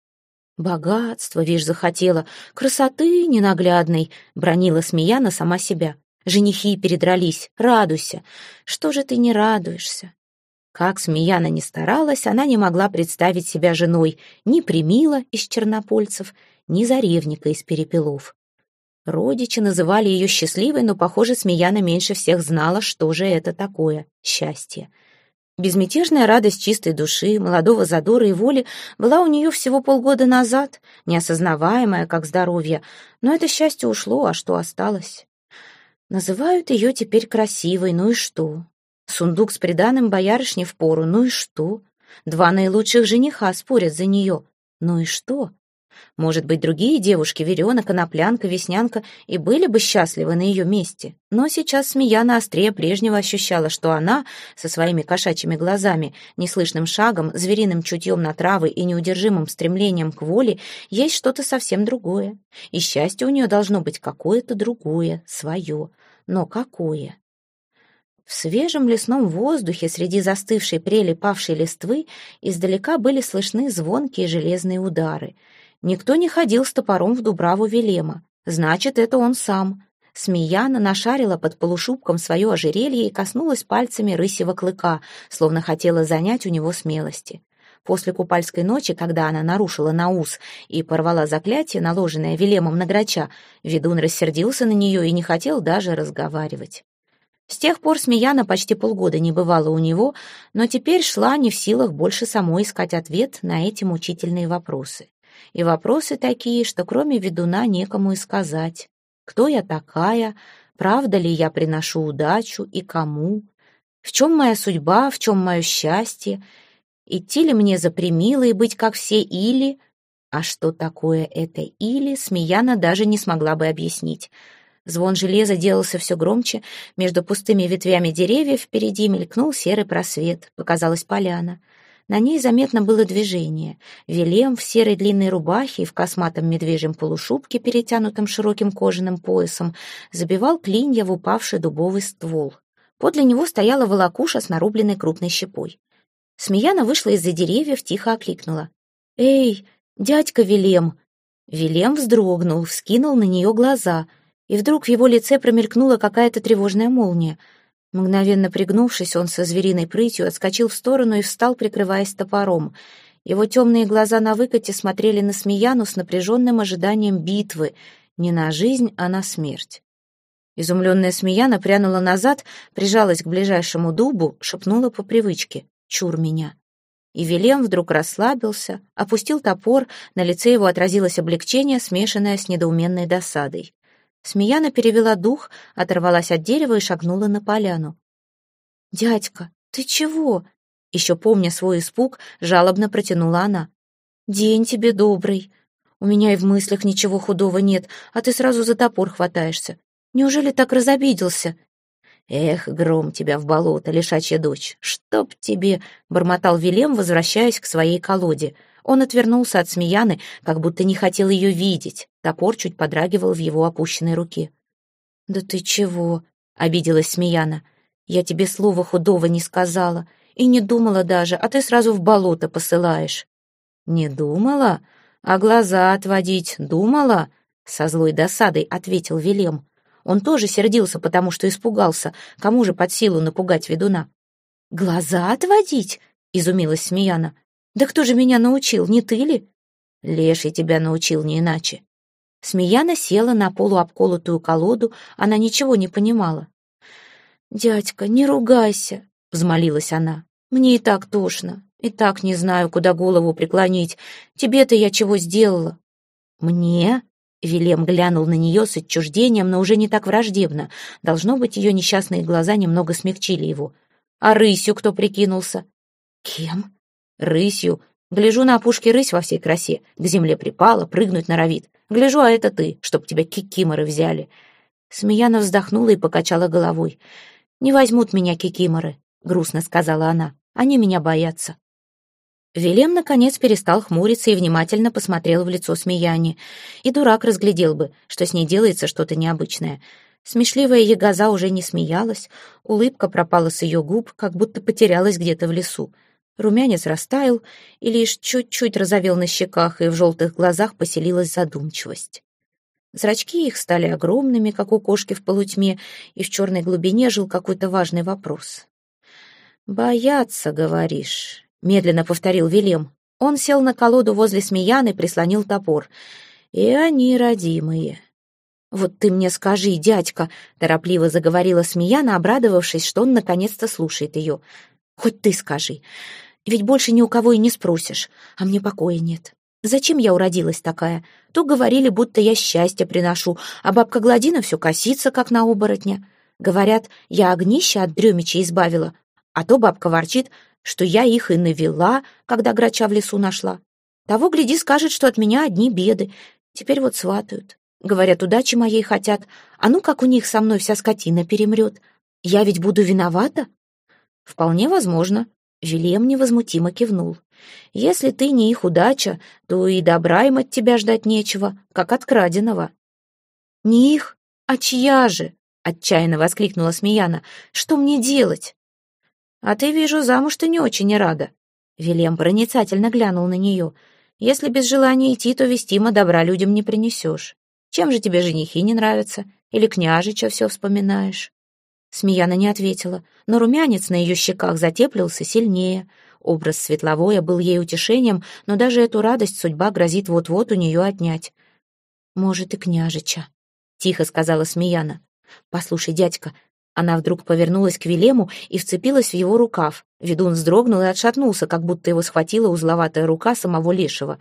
«Богатство, вишь, захотела, красоты ненаглядной», — бронила Смеяна сама себя. Женихи передрались. Радуйся. Что же ты не радуешься? Как Смеяна не старалась, она не могла представить себя женой ни Примила из Чернопольцев, ни Заревника из Перепелов. Родичи называли ее счастливой, но, похоже, Смеяна меньше всех знала, что же это такое счастье. Безмятежная радость чистой души, молодого задора и воли была у нее всего полгода назад, неосознаваемая, как здоровье, но это счастье ушло, а что осталось? Называют ее теперь красивой, ну и что? Сундук с приданым боярышне в пору, ну и что? Два наилучших жениха спорят за нее, ну и что? Может быть, другие девушки, Верена, Коноплянка, Веснянка, и были бы счастливы на ее месте. Но сейчас Смеяна острее прежнего ощущала, что она, со своими кошачьими глазами, неслышным шагом, звериным чутьем на травы и неудержимым стремлением к воле, есть что-то совсем другое. И счастье у нее должно быть какое-то другое, свое. Но какое? В свежем лесном воздухе среди застывшей прелипавшей листвы издалека были слышны звонкие железные удары. Никто не ходил с топором в Дубраву Велема. Значит, это он сам. Смеяна нашарила под полушубком свое ожерелье и коснулась пальцами рысьего клыка, словно хотела занять у него смелости. После купальской ночи, когда она нарушила наус и порвала заклятие, наложенное Велемом на грача, ведун рассердился на нее и не хотел даже разговаривать. С тех пор Смеяна почти полгода не бывала у него, но теперь шла не в силах больше самой искать ответ на эти мучительные вопросы. И вопросы такие, что кроме ведуна некому и сказать. Кто я такая? Правда ли я приношу удачу и кому? В чем моя судьба, в чем мое счастье? Идти ли мне за примилой быть, как все, или... А что такое это «или» Смеяна даже не смогла бы объяснить. Звон железа делался все громче, между пустыми ветвями деревьев впереди мелькнул серый просвет, показалась поляна. На ней заметно было движение. Велем в серой длинной рубахе и в косматом медвежьем полушубке, перетянутом широким кожаным поясом, забивал клинья в упавший дубовый ствол. Подле него стояла волокуша с нарубленной крупной щепой. Смеяна вышла из-за деревьев, тихо окликнула. «Эй, дядька Велем!» Велем вздрогнул, вскинул на нее глаза, и вдруг в его лице промелькнула какая-то тревожная молния. Мгновенно пригнувшись, он со звериной прытью отскочил в сторону и встал, прикрываясь топором. Его темные глаза на выкате смотрели на Смеяну с напряженным ожиданием битвы, не на жизнь, а на смерть. Изумленная Смеяна прянула назад, прижалась к ближайшему дубу, шепнула по привычке «Чур меня». И Велем вдруг расслабился, опустил топор, на лице его отразилось облегчение, смешанное с недоуменной досадой. Смеяна перевела дух, оторвалась от дерева и шагнула на поляну. «Дядька, ты чего?» Еще помня свой испуг, жалобно протянула она. «День тебе добрый. У меня и в мыслях ничего худого нет, а ты сразу за топор хватаешься. Неужели так разобиделся?» «Эх, гром тебя в болото, лишачья дочь! Чтоб тебе!» — бормотал Вилем, возвращаясь к своей колоде. Он отвернулся от Смеяны, как будто не хотел ее видеть. Топор чуть подрагивал в его опущенной руке. «Да ты чего?» — обиделась Смеяна. «Я тебе слова худого не сказала и не думала даже, а ты сразу в болото посылаешь». «Не думала? А глаза отводить думала?» Со злой досадой ответил Вилем. Он тоже сердился, потому что испугался. Кому же под силу напугать ведуна? «Глаза отводить?» — изумилась Смеяна. «Да кто же меня научил, не ты ли?» «Леший тебя научил не иначе». Смеяна села на полуобколотую колоду, она ничего не понимала. «Дядька, не ругайся», — взмолилась она. «Мне и так тошно, и так не знаю, куда голову преклонить. Тебе-то я чего сделала?» «Мне?» Вилем глянул на нее с отчуждением, но уже не так враждебно. Должно быть, ее несчастные глаза немного смягчили его. «А рысью кто прикинулся?» «Кем?» «Рысью. Гляжу на опушке рысь во всей красе. К земле припала, прыгнуть норовит. Гляжу, а это ты, чтоб тебя кикиморы взяли». Смеяна вздохнула и покачала головой. «Не возьмут меня кикиморы», — грустно сказала она. «Они меня боятся». Велем, наконец, перестал хмуриться и внимательно посмотрел в лицо Смеяне. И дурак разглядел бы, что с ней делается что-то необычное. Смешливая ягоза уже не смеялась, улыбка пропала с ее губ, как будто потерялась где-то в лесу. Румянец растаял и лишь чуть-чуть разовел на щеках, и в желтых глазах поселилась задумчивость. Зрачки их стали огромными, как у кошки в полутьме, и в черной глубине жил какой-то важный вопрос. «Бояться, говоришь?» медленно повторил Велем. Он сел на колоду возле Смеяны, прислонил топор. И они родимые. «Вот ты мне скажи, дядька», — торопливо заговорила Смеяна, обрадовавшись, что он наконец-то слушает ее. «Хоть ты скажи. Ведь больше ни у кого и не спросишь, а мне покоя нет. Зачем я уродилась такая? То говорили, будто я счастье приношу, а бабка Гладина все косится, как на оборотня. Говорят, я огнище от дремича избавила, а то бабка ворчит, что я их и навела, когда грача в лесу нашла. Того, гляди, скажет, что от меня одни беды. Теперь вот сватают. Говорят, удачи моей хотят. А ну, как у них со мной вся скотина перемрет. Я ведь буду виновата? Вполне возможно. Вильям невозмутимо кивнул. Если ты не их удача, то и добра им от тебя ждать нечего, как от краденого. Не их, а чья же? Отчаянно воскликнула Смеяна. Что мне делать? «А ты, вижу, замуж ты не очень рада». Вильям проницательно глянул на нее. «Если без желания идти, то вестимо добра людям не принесешь. Чем же тебе женихи не нравятся? Или княжича все вспоминаешь?» Смеяна не ответила, но румянец на ее щеках затеплился сильнее. Образ светловоя был ей утешением, но даже эту радость судьба грозит вот-вот у нее отнять. «Может, и княжича», — тихо сказала Смеяна. «Послушай, дядька, она вдруг повернулась к Вилему и вцепилась в его рукав. Ведун вздрогнул и отшатнулся, как будто его схватила узловатая рука самого Лешего.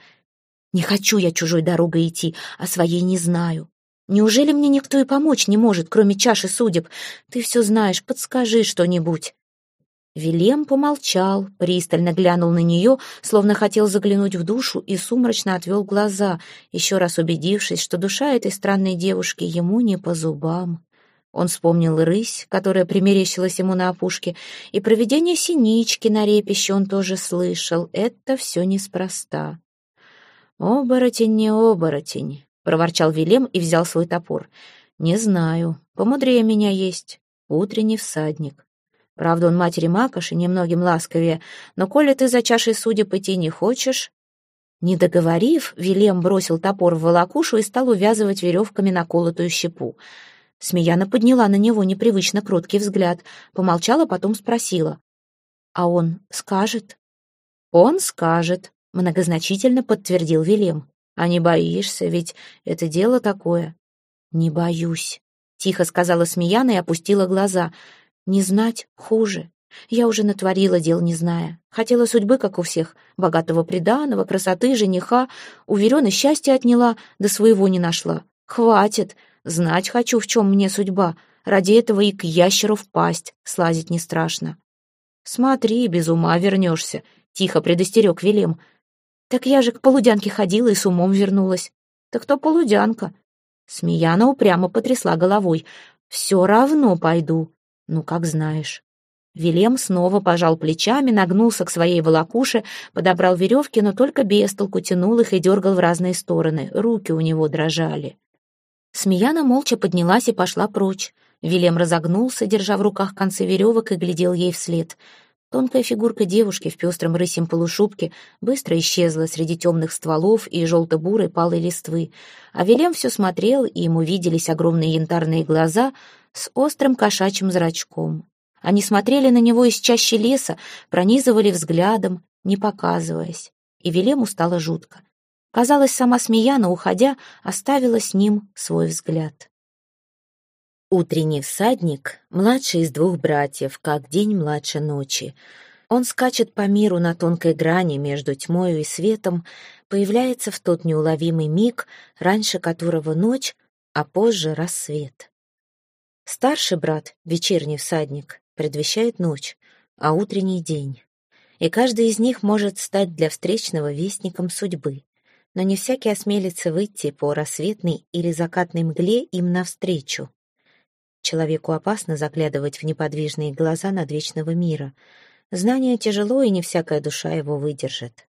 «Не хочу я чужой дорогой идти, а своей не знаю. Неужели мне никто и помочь не может, кроме чаши судеб? Ты все знаешь, подскажи что-нибудь». Вилем помолчал, пристально глянул на нее, словно хотел заглянуть в душу, и сумрачно отвел глаза, еще раз убедившись, что душа этой странной девушки ему не по зубам. Он вспомнил рысь, которая примерещилась ему на опушке, и проведение синички на репище он тоже слышал. Это все неспроста. «Оборотень не оборотень», — проворчал Вилем и взял свой топор. «Не знаю. Помудрее меня есть. Утренний всадник. Правда, он матери Макоши немногим ласковее, но коли ты за чашей судеб идти не хочешь...» Не договорив, Вилем бросил топор в волокушу и стал увязывать веревками наколотую щепу. Смеяна подняла на него непривычно кроткий взгляд, помолчала, потом спросила. «А он скажет?» «Он скажет», — Многозначительно подтвердил Велем. А не боишься, ведь это дело такое. Не боюсь, тихо сказала Смеяна и опустила глаза. Не знать хуже. Я уже натворила дел, не зная. Хотела судьбы, как у всех. Богатого приданого, красоты, жениха. У Верёны счастье отняла, да своего не нашла. Хватит. Знать хочу, в чем мне судьба. Ради этого и к ящеру впасть. Слазить не страшно. Смотри, без ума вернешься. Тихо предостерег Велем. Так я же к полудянке ходила и с умом вернулась. Так кто полудянка? Смеяна упрямо потрясла головой. Все равно пойду. Ну, как знаешь. Вилем снова пожал плечами, нагнулся к своей волокуше, подобрал веревки, но только без толку тянул их и дергал в разные стороны. Руки у него дрожали. Смеяна молча поднялась и пошла прочь. Вилем разогнулся, держа в руках концы веревок, и глядел ей вслед. Тонкая фигурка девушки в пестром рысьем полушубке быстро исчезла среди темных стволов и желто-бурой палой листвы. А Вилем все смотрел, и ему виделись огромные янтарные глаза с острым кошачьим зрачком. Они смотрели на него из чащи леса, пронизывали взглядом, не показываясь. И Велему стало жутко. Казалось, сама Смеяна, уходя, оставила с ним свой взгляд. Утренний всадник, младший из двух братьев, как день младше ночи. Он скачет по миру на тонкой грани между тьмою и светом, появляется в тот неуловимый миг, раньше которого ночь, а позже рассвет. Старший брат, вечерний всадник, предвещает ночь, а утренний день. И каждый из них может стать для встречного вестником судьбы. Но не всякий осмелится выйти по рассветной или закатной мгле им навстречу. Человеку опасно заглядывать в неподвижные глаза надвечного мира. Знание тяжело, и не всякая душа его выдержит.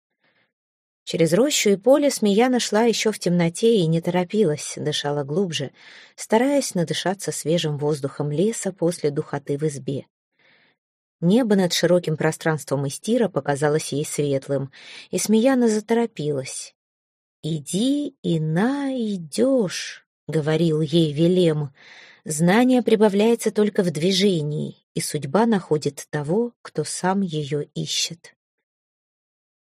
Через рощу и поле Смея нашла еще в темноте и не торопилась, дышала глубже, стараясь надышаться свежим воздухом леса после духоты в избе. Небо над широким пространством Истира показалось ей светлым, и Смеяна заторопилась. «Иди и найдешь», — говорил ей Велем. «Знание прибавляется только в движении, и судьба находит того, кто сам ее ищет».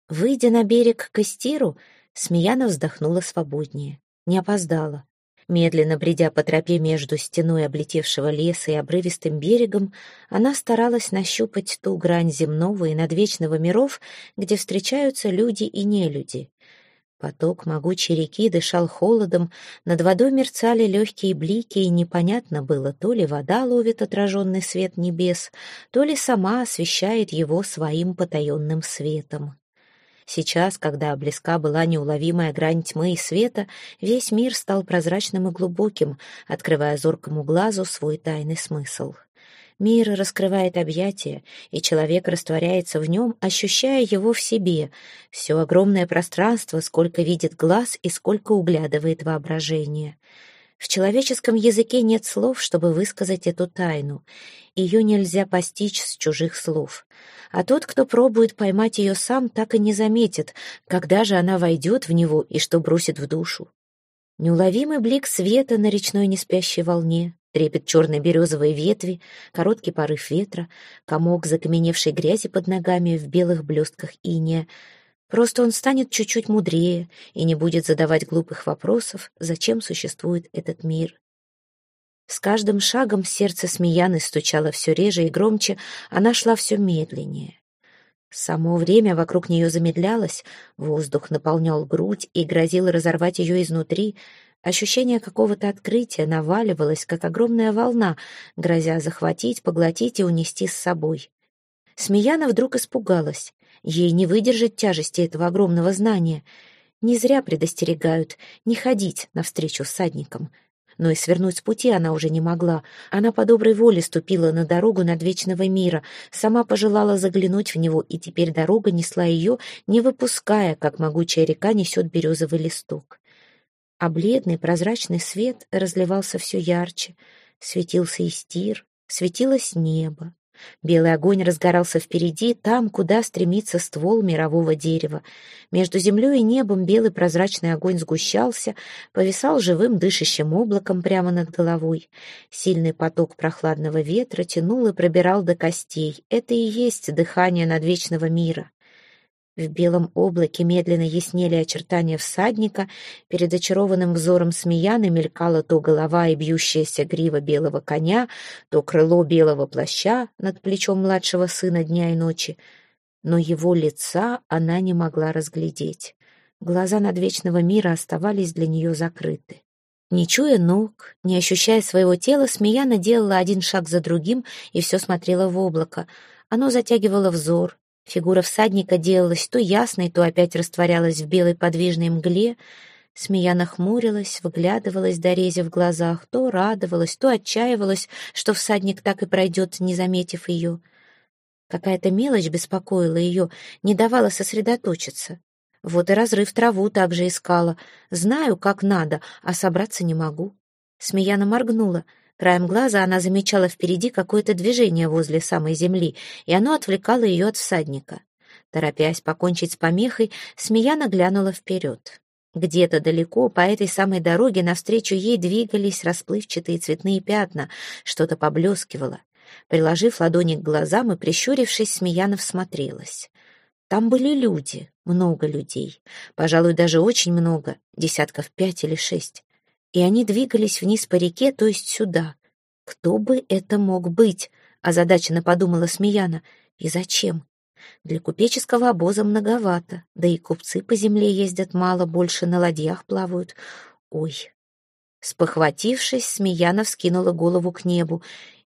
Выйдя на берег к Истиру, Смеяна вздохнула свободнее. Не опоздала. Медленно бредя по тропе между стеной облетевшего леса и обрывистым берегом, она старалась нащупать ту грань земного и надвечного миров, где встречаются люди и нелюди. Поток могучей реки дышал холодом, над водой мерцали легкие блики, и непонятно было, то ли вода ловит отраженный свет небес, то ли сама освещает его своим потаенным светом. Сейчас, когда близка была неуловимая грань тьмы и света, весь мир стал прозрачным и глубоким, открывая зоркому глазу свой тайный смысл. Мир раскрывает объятия, и человек растворяется в нем, ощущая его в себе, все огромное пространство, сколько видит глаз и сколько углядывает воображение. В человеческом языке нет слов, чтобы высказать эту тайну. Ее нельзя постичь с чужих слов. А тот, кто пробует поймать ее сам, так и не заметит, когда же она войдет в него и что бросит в душу. Неуловимый блик света на речной неспящей волне, трепет черной березовой ветви, короткий порыв ветра, комок закаменевшей грязи под ногами в белых блестках иния — Просто он станет чуть-чуть мудрее и не будет задавать глупых вопросов, зачем существует этот мир. С каждым шагом сердце Смеяны стучало все реже и громче, она шла все медленнее. Само время вокруг нее замедлялось, воздух наполнял грудь и грозил разорвать ее изнутри. Ощущение какого-то открытия наваливалось, как огромная волна, грозя захватить, поглотить и унести с собой. Смеяна вдруг испугалась. Ей не выдержать тяжести этого огромного знания. Не зря предостерегают не ходить навстречу всадникам. Но и свернуть с пути она уже не могла. Она по доброй воле ступила на дорогу над вечного мира, сама пожелала заглянуть в него, и теперь дорога несла ее, не выпуская, как могучая река несет березовый листок. А бледный прозрачный свет разливался все ярче. Светился истир, светилось небо. Белый огонь разгорался впереди, там, куда стремится ствол мирового дерева. Между землей и небом белый прозрачный огонь сгущался, повисал живым дышащим облаком прямо над головой. Сильный поток прохладного ветра тянул и пробирал до костей. Это и есть дыхание надвечного мира. В белом облаке медленно яснели очертания всадника, перед очарованным взором Смеяны мелькала то голова и бьющаяся грива белого коня, то крыло белого плаща над плечом младшего сына дня и ночи. Но его лица она не могла разглядеть. Глаза надвечного мира оставались для нее закрыты. Не чуя ног, не ощущая своего тела, Смеяна делала один шаг за другим и все смотрела в облако. Оно затягивало взор, Фигура всадника делалась то ясной, то опять растворялась в белой подвижной мгле. Смея нахмурилась, выглядывалась до рези в глазах, то радовалась, то отчаивалась, что всадник так и пройдет, не заметив ее. Какая-то мелочь беспокоила ее, не давала сосредоточиться. Вот и разрыв траву также искала. Знаю, как надо, а собраться не могу. Смеяна моргнула — Краем глаза она замечала впереди какое-то движение возле самой земли, и оно отвлекало ее от всадника. Торопясь покончить с помехой, Смеяна глянула вперед. Где-то далеко по этой самой дороге навстречу ей двигались расплывчатые цветные пятна, что-то поблескивало. Приложив ладони к глазам и прищурившись, Смеяна всмотрелась. Там были люди, много людей, пожалуй, даже очень много, десятков пять или шесть и они двигались вниз по реке, то есть сюда. Кто бы это мог быть? Озадаченно подумала Смеяна. И зачем? Для купеческого обоза многовато, да и купцы по земле ездят мало, больше на ладьях плавают. Ой. Спохватившись, Смеяна вскинула голову к небу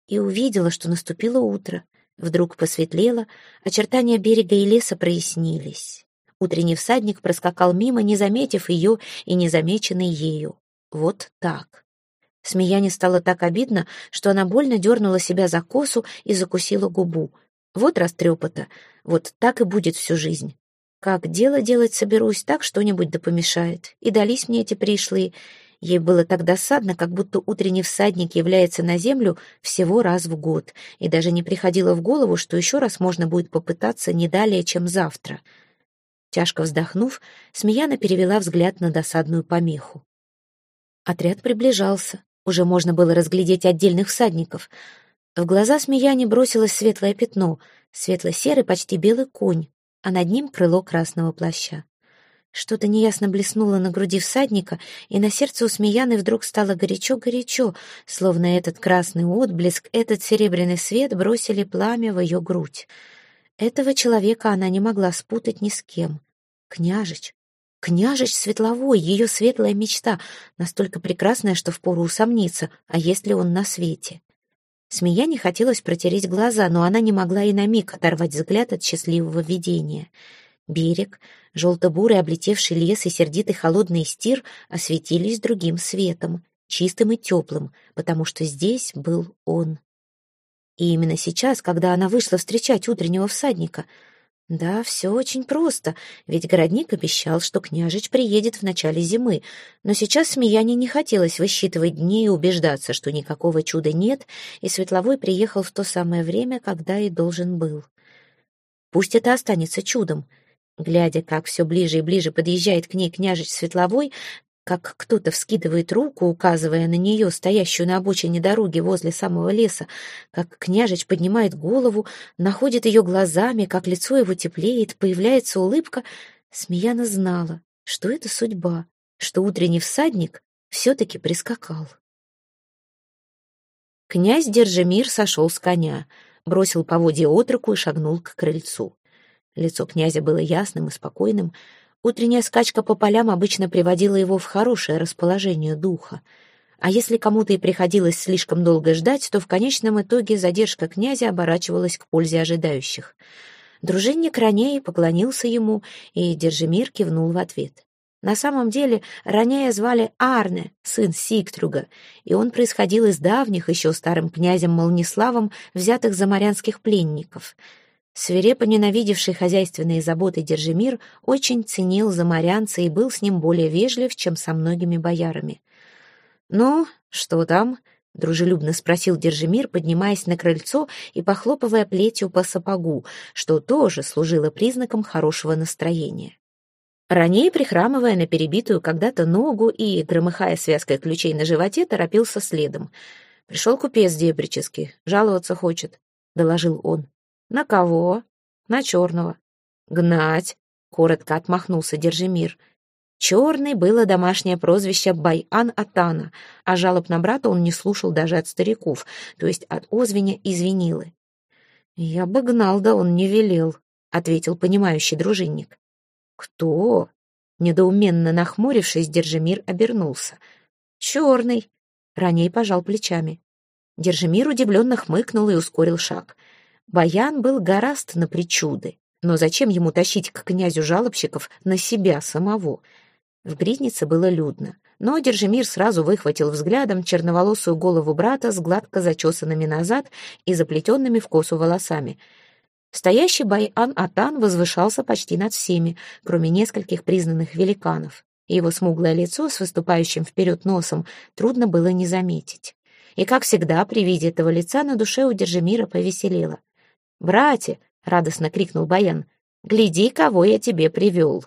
и увидела, что наступило утро. Вдруг посветлело, очертания берега и леса прояснились. Утренний всадник проскакал мимо, не заметив ее и незамеченный ею. Вот так. Смеяне стало так обидно, что она больно дернула себя за косу и закусила губу. Вот растрепата, вот так и будет всю жизнь. Как дело делать соберусь, так что-нибудь да помешает. И дались мне эти пришлые. Ей было так досадно, как будто утренний всадник является на землю всего раз в год, и даже не приходило в голову, что еще раз можно будет попытаться не далее, чем завтра. Тяжко вздохнув, Смеяна перевела взгляд на досадную помеху. Отряд приближался. Уже можно было разглядеть отдельных всадников. В глаза Смеяне бросилось светлое пятно, светло-серый, почти белый конь, а над ним крыло красного плаща. Что-то неясно блеснуло на груди всадника, и на сердце у Смеяны вдруг стало горячо-горячо, словно этот красный отблеск, этот серебряный свет бросили пламя в ее грудь. Этого человека она не могла спутать ни с кем. Княжич, Княжич Светловой, ее светлая мечта, настолько прекрасная, что впору усомниться, а есть ли он на свете. Смея не хотелось протереть глаза, но она не могла и на миг оторвать взгляд от счастливого видения. Берег, желто-бурый облетевший лес и сердитый холодный стир осветились другим светом, чистым и теплым, потому что здесь был он. И именно сейчас, когда она вышла встречать утреннего всадника — да, все очень просто, ведь городник обещал, что княжич приедет в начале зимы, но сейчас Смеяне не хотелось высчитывать дни и убеждаться, что никакого чуда нет, и Светловой приехал в то самое время, когда и должен был. Пусть это останется чудом. Глядя, как все ближе и ближе подъезжает к ней княжич Светловой, как кто-то вскидывает руку, указывая на нее, стоящую на обочине дороги возле самого леса, как княжич поднимает голову, находит ее глазами, как лицо его теплеет, появляется улыбка, Смеяна знала, что это судьба, что утренний всадник все-таки прискакал. Князь Держимир сошел с коня, бросил поводья отроку и шагнул к крыльцу. Лицо князя было ясным и спокойным, Утренняя скачка по полям обычно приводила его в хорошее расположение духа. А если кому-то и приходилось слишком долго ждать, то в конечном итоге задержка князя оборачивалась к пользе ожидающих. Дружинник Ранея поклонился ему, и Держимир кивнул в ответ. На самом деле Ранея звали Арне, сын Сигтрюга, и он происходил из давних, еще старым князем Молниславом, взятых заморянских пленников — Свирепо ненавидевший хозяйственные заботы Держимир очень ценил заморянца и был с ним более вежлив, чем со многими боярами. «Ну, что там?» — дружелюбно спросил Держимир, поднимаясь на крыльцо и похлопывая плетью по сапогу, что тоже служило признаком хорошего настроения. Ранее, прихрамывая на перебитую когда-то ногу и, громыхая связкой ключей на животе, торопился следом. «Пришел купец дебрический, жаловаться хочет», — доложил он. «На кого?» «На черного». «Гнать», коротко отмахнулся Держимир. Черный было домашнее прозвище Байан Атана, а жалоб на брата он не слушал даже от стариков, то есть от Озвеня и Звенилы. «Я бы гнал, да он не велел», — ответил понимающий дружинник. «Кто?» Недоуменно нахмурившись, Держимир обернулся. «Черный!» — ранее пожал плечами. Держимир удивленно хмыкнул и ускорил шаг. Баян был гораст на причуды, но зачем ему тащить к князю жалобщиков на себя самого? В гриднице было людно, но Держимир сразу выхватил взглядом черноволосую голову брата с гладко зачесанными назад и заплетенными в косу волосами — Стоящий Байан-Атан возвышался почти над всеми, кроме нескольких признанных великанов. Его смуглое лицо с выступающим вперед носом трудно было не заметить. И, как всегда, при виде этого лица на душе у Держимира повеселело. «Братья!» — радостно крикнул Баян. «Гляди, кого я тебе привел!»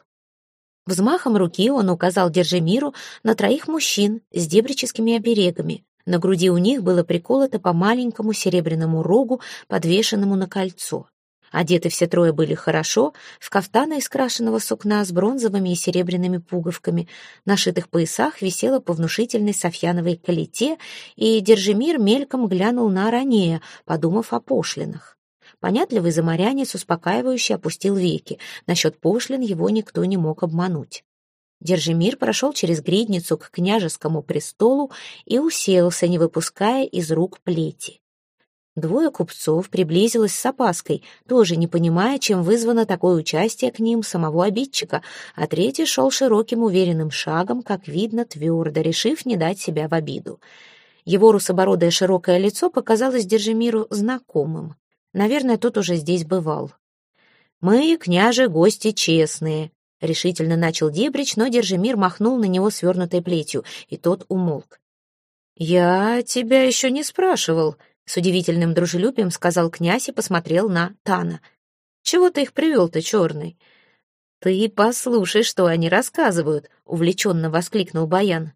Взмахом руки он указал Держимиру на троих мужчин с дебрическими оберегами. На груди у них было приколото по маленькому серебряному рогу, подвешенному на кольцо. Одеты все трое были хорошо, в кафтаны из крашеного сукна с бронзовыми и серебряными пуговками. На шитых поясах висела по внушительной софьяновой колете, и Держимир мельком глянул на Аранея, подумав о пошлинах. Понятливый заморянец успокаивающе опустил веки. Насчет пошлин его никто не мог обмануть. Держимир прошел через гридницу к княжескому престолу и уселся, не выпуская из рук плети. Двое купцов приблизилось с опаской, тоже не понимая, чем вызвано такое участие к ним самого обидчика, а третий шел широким уверенным шагом, как видно, твердо, решив не дать себя в обиду. Его русобородое широкое лицо показалось Держимиру знакомым. Наверное, тот уже здесь бывал. «Мы, княже, гости честные», — решительно начал Дебрич, но Держимир махнул на него свернутой плетью, и тот умолк. «Я тебя еще не спрашивал», с удивительным дружелюбием сказал князь и посмотрел на Тана. «Чего ты их привел-то, черный?» «Ты послушай, что они рассказывают», — увлеченно воскликнул Баян.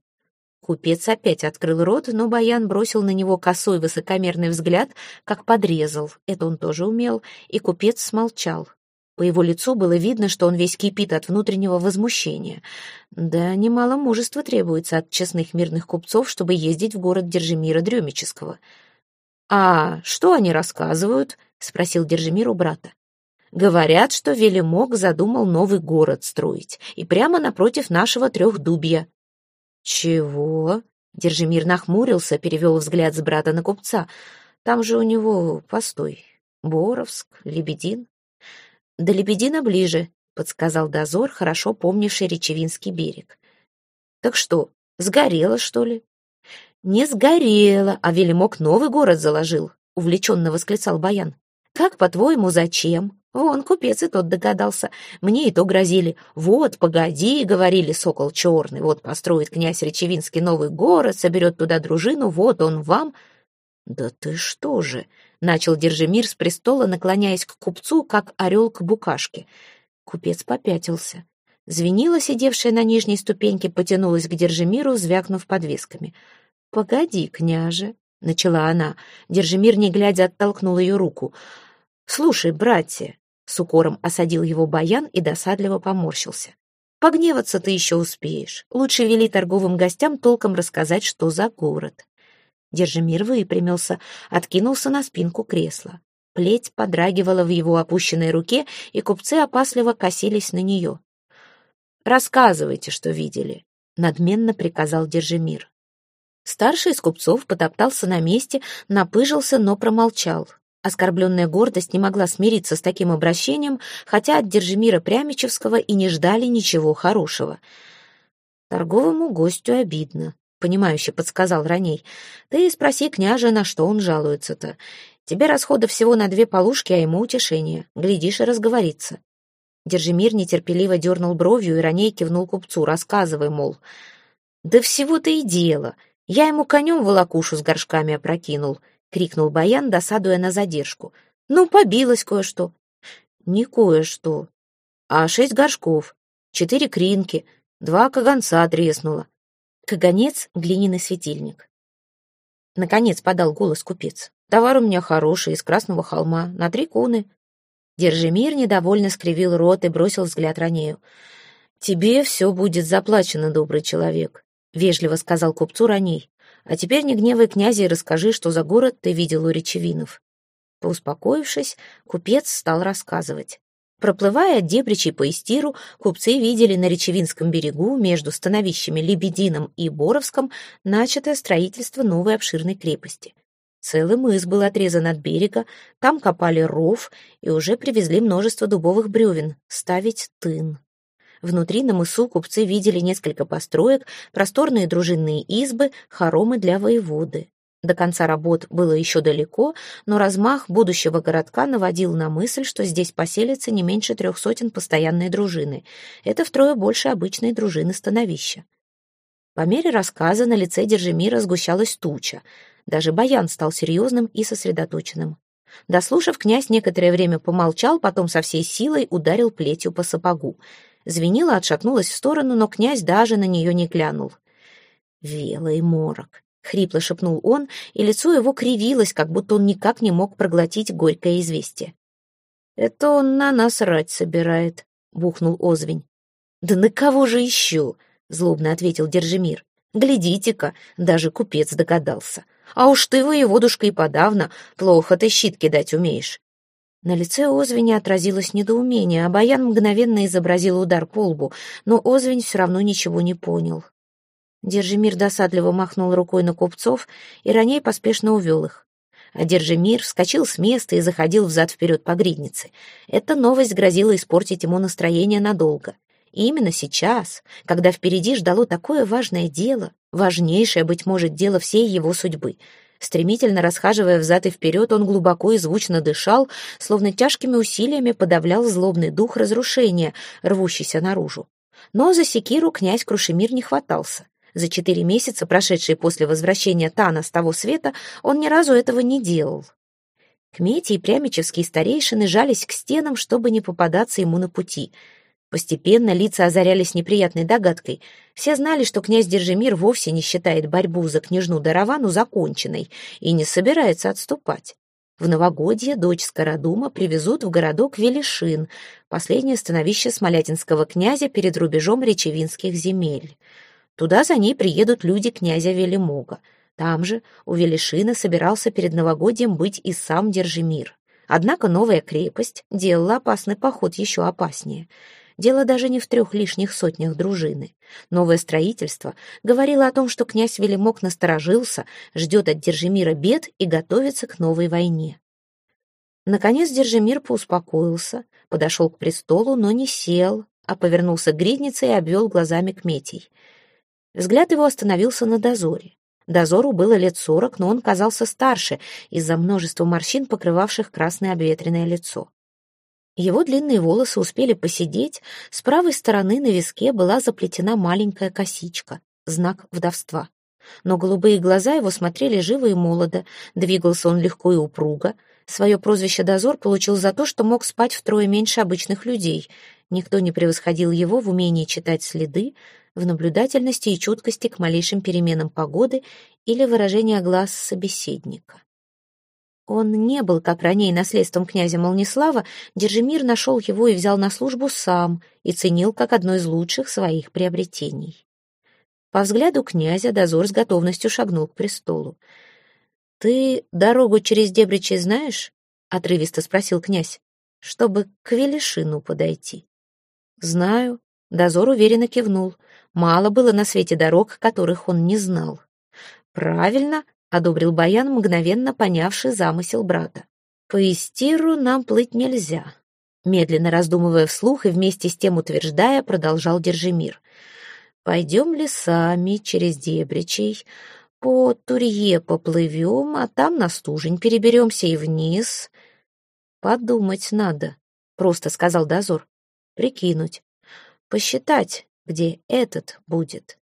Купец опять открыл рот, но Баян бросил на него косой высокомерный взгляд, как подрезал. Это он тоже умел, и купец смолчал. По его лицу было видно, что он весь кипит от внутреннего возмущения. Да немало мужества требуется от честных мирных купцов, чтобы ездить в город Держимира Дремического. «А что они рассказывают?» — спросил Держимир у брата. «Говорят, что Велимок задумал новый город строить, и прямо напротив нашего трехдубья». «Чего?» — Держимир нахмурился, перевел взгляд с брата на купца. «Там же у него постой. Боровск, Лебедин». «До Лебедина ближе», — подсказал дозор, хорошо помнивший Речевинский берег. «Так что, сгорело, что ли?» «Не сгорело, а Велимок новый город заложил», — увлеченно восклицал Баян. «Как, по-твоему, зачем?» Вон, купец и тот догадался. Мне и то грозили. «Вот, погоди», — говорили сокол черный, «вот построит князь Речевинский новый город, соберет туда дружину, вот он вам...» «Да ты что же!» — начал Держимир с престола, наклоняясь к купцу, как орел к букашке. Купец попятился. Звенила, сидевшая на нижней ступеньке, потянулась к Держимиру, звякнув подвесками — «Погоди, княже», — начала она. Держимир, не глядя, оттолкнул ее руку. «Слушай, братья», — с укором осадил его баян и досадливо поморщился. «Погневаться ты еще успеешь. Лучше вели торговым гостям толком рассказать, что за город». Держимир выпрямился, откинулся на спинку кресла. Плеть подрагивала в его опущенной руке, и купцы опасливо косились на нее. «Рассказывайте, что видели», — надменно приказал Держимир. Старший из купцов потоптался на месте, напыжился, но промолчал. Оскорбленная гордость не могла смириться с таким обращением, хотя от Держимира Прямичевского и не ждали ничего хорошего. «Торговому гостю обидно», — понимающе подсказал Раней. «Ты спроси княжа, на что он жалуется-то. Тебе расхода всего на две полушки, а ему утешение. Глядишь и разговорится». Держимир нетерпеливо дернул бровью, и Раней кивнул купцу, рассказывай, мол. «Да всего-то и дело. Я ему конем волокушу с горшками опрокинул, крикнул Баян, досадуя на задержку. Ну, побилось кое-что. Не кое-что, а шесть горшков, четыре кринки, два каганца треснуло. Каганец — глиняный светильник. Наконец подал голос купец. Товар у меня хороший, из Красного холма, на три куны. Держимир недовольно скривил рот и бросил взгляд Ранею. «Тебе все будет заплачено, добрый человек», — вежливо сказал купцу Раней. «А теперь не гневай князя и расскажи, что за город ты видел у речевинов». Поуспокоившись, купец стал рассказывать. Проплывая от Дебричей по Истиру, купцы видели на Речевинском берегу между становищами Лебедином и Боровском начатое строительство новой обширной крепости. Целый мыс был отрезан от берега, там копали ров и уже привезли множество дубовых бревен ставить тын. Внутри на мысу купцы видели несколько построек, просторные дружинные избы, хоромы для воеводы. До конца работ было еще далеко, но размах будущего городка наводил на мысль, что здесь поселится не меньше трех сотен постоянной дружины. Это втрое больше обычной дружины становища. По мере рассказа на лице Держимира сгущалась туча. Даже Баян стал серьезным и сосредоточенным. Дослушав, князь некоторое время помолчал, потом со всей силой ударил плетью по сапогу. Звенила отшатнулась в сторону, но князь даже на нее не глянул. Велый морок. — хрипло шепнул он, и лицо его кривилось, как будто он никак не мог проглотить горькое известие. «Это он на нас рать собирает», — бухнул Озвень. «Да на кого же еще?» — злобно ответил Держимир. «Глядите-ка, даже купец догадался. А уж ты, воеводушка, и подавно плохо ты щит кидать умеешь». На лице Озвеня отразилось недоумение, а Баян мгновенно изобразил удар по лбу, но Озвень все равно ничего не понял. Держимир досадливо махнул рукой на купцов, и Раней поспешно увел их. А Держимир вскочил с места и заходил взад-вперед по гриднице. Эта новость грозила испортить ему настроение надолго. И именно сейчас, когда впереди ждало такое важное дело, важнейшее, быть может, дело всей его судьбы. Стремительно расхаживая взад и вперед, он глубоко и звучно дышал, словно тяжкими усилиями подавлял злобный дух разрушения, рвущийся наружу. Но за секиру князь Крушемир не хватался. За четыре месяца, прошедшие после возвращения Тана с того света, он ни разу этого не делал. Кмети и прямичевские старейшины жались к стенам, чтобы не попадаться ему на пути. Постепенно лица озарялись неприятной догадкой. Все знали, что князь Держимир вовсе не считает борьбу за княжну Даравану законченной и не собирается отступать. В новогодье дочь Скородума привезут в городок Велишин, последнее становище смолятинского князя перед рубежом речевинских земель. Туда за ней приедут люди князя Велимога. Там же у Велишина собирался перед новогодием быть и сам Держимир. Однако новая крепость делала опасный поход еще опаснее. Дело даже не в трех лишних сотнях дружины. Новое строительство говорило о том, что князь Велимог насторожился, ждет от Держимира бед и готовится к новой войне. Наконец Держимир поуспокоился, подошел к престолу, но не сел, а повернулся к гриднице и обвел глазами Кметей — Взгляд его остановился на дозоре. Дозору было лет сорок, но он казался старше из-за множества морщин, покрывавших красное обветренное лицо. Его длинные волосы успели посидеть, с правой стороны на виске была заплетена маленькая косичка, знак вдовства. Но голубые глаза его смотрели живо и молодо, двигался он легко и упруго. Свое прозвище «Дозор» получил за то, что мог спать втрое меньше обычных людей. Никто не превосходил его в умении читать следы, в наблюдательности и чуткости к малейшим переменам погоды или выражения глаз собеседника. Он не был, как ранее, наследством князя Молнислава, Держимир нашел его и взял на службу сам и ценил как одно из лучших своих приобретений. По взгляду князя дозор с готовностью шагнул к престолу. «Ты дорогу через Дебричи знаешь?» — отрывисто спросил князь. «Чтобы к Велишину подойти». «Знаю», — дозор уверенно кивнул. Мало было на свете дорог, которых он не знал. «Правильно», — одобрил Баян, мгновенно понявший замысел брата. «По Истиру нам плыть нельзя», — медленно раздумывая вслух и вместе с тем утверждая, продолжал Держимир. «Пойдем лесами через Дебричей, по Турье поплывем, а там на стужень переберемся и вниз». «Подумать надо», — просто сказал дозор. «Прикинуть. Посчитать, где этот будет.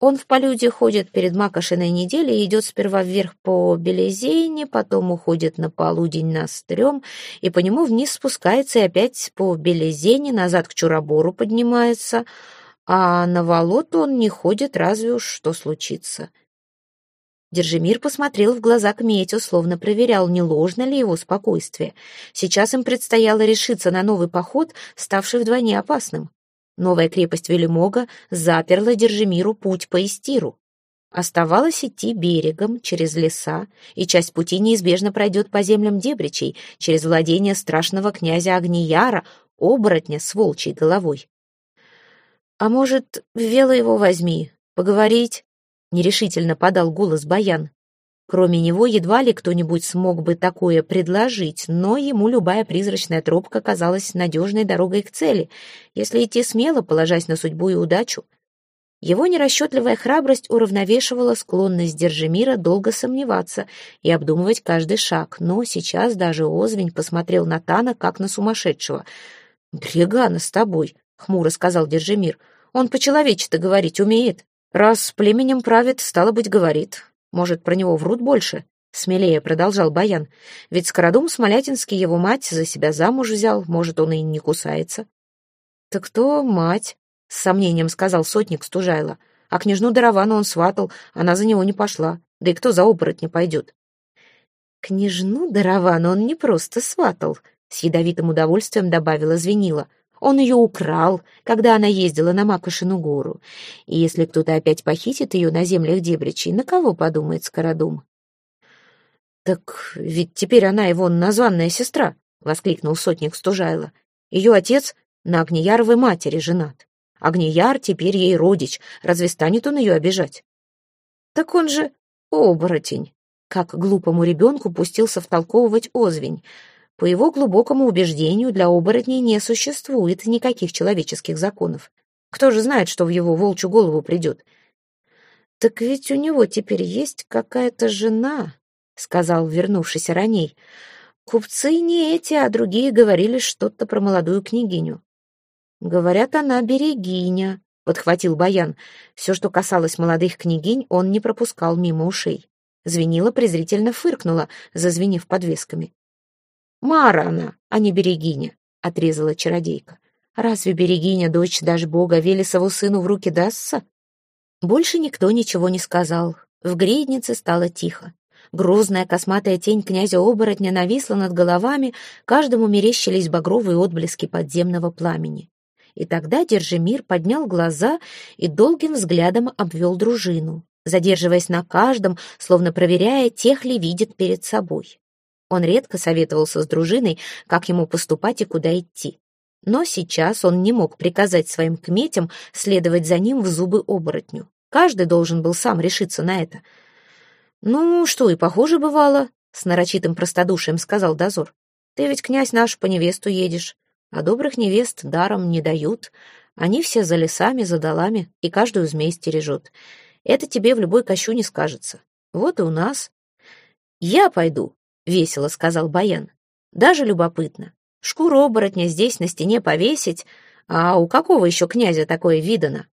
Он в полюде ходит перед Макошиной неделей идет сперва вверх по Белезейне, потом уходит на полудень на стрём, и по нему вниз спускается и опять по Белезейне назад к Чурабору поднимается, а на Волоту он не ходит, разве уж что случится. Держимир посмотрел в глаза к Метю, словно проверял, не ложно ли его спокойствие. Сейчас им предстояло решиться на новый поход, ставший вдвойне опасным. Новая крепость Велимога заперла Держимиру путь по Истиру. Оставалось идти берегом, через леса, и часть пути неизбежно пройдет по землям Дебричей, через владение страшного князя Агнияра, оборотня с волчьей головой. «А может, Вела его возьми, поговорить?» — нерешительно подал голос Баян. Кроме него едва ли кто-нибудь смог бы такое предложить, но ему любая призрачная тропка казалась надежной дорогой к цели, если идти смело, положась на судьбу и удачу. Его нерасчетливая храбрость уравновешивала склонность Держимира долго сомневаться и обдумывать каждый шаг, но сейчас даже Озвень посмотрел на Тана, как на сумасшедшего. «Бригана с тобой», — хмуро сказал Держимир. «Он по-человечески говорить умеет. Раз племенем правит, стало быть, говорит. Может, про него врут больше?» Смелее продолжал Баян. «Ведь Скородум Смолятинский его мать за себя замуж взял, может, он и не кусается». «Так кто мать?» — с сомнением сказал сотник Стужайло. «А княжну Даравану он сватал, она за него не пошла. Да и кто за оборот пойдет?» «Княжну Даравану он не просто сватал», — с ядовитым удовольствием добавила Звенила. Он ее украл, когда она ездила на Макошину гору. И если кто-то опять похитит ее на землях Дебричей, на кого подумает Скородум? «Так ведь теперь она его названная сестра», — воскликнул сотник Стужайло. «Ее отец на Огнияровой матери женат. Огнияр теперь ей родич, разве станет он ее обижать?» «Так он же оборотень», — как глупому ребенку пустился втолковывать Озвень — по его глубокому убеждению, для оборотней не существует никаких человеческих законов. Кто же знает, что в его волчью голову придет? «Так ведь у него теперь есть какая-то жена», — сказал вернувшийся раней. «Купцы не эти, а другие говорили что-то про молодую княгиню». «Говорят, она берегиня», — подхватил Баян. Все, что касалось молодых княгинь, он не пропускал мимо ушей. Звенила презрительно фыркнула, зазвенев подвесками. «Мара она, а не Берегиня», — отрезала чародейка. «Разве Берегиня, дочь даже бога, Велесову сыну в руки дастся?» Больше никто ничего не сказал. В гриднице стало тихо. Грозная косматая тень князя-оборотня нависла над головами, каждому мерещились багровые отблески подземного пламени. И тогда Держимир поднял глаза и долгим взглядом обвел дружину, задерживаясь на каждом, словно проверяя, тех ли видит перед собой. Он редко советовался с дружиной, как ему поступать и куда идти. Но сейчас он не мог приказать своим кметям следовать за ним в зубы оборотню. Каждый должен был сам решиться на это. «Ну, что и похоже бывало», — с нарочитым простодушием сказал дозор. «Ты ведь, князь наш, по невесту едешь, а добрых невест даром не дают. Они все за лесами, за долами, и каждую змей стережут. Это тебе в любой кощу не скажется. Вот и у нас. Я пойду, весело сказал Баян. Даже любопытно. Шкуру оборотня здесь на стене повесить, а у какого еще князя такое видано?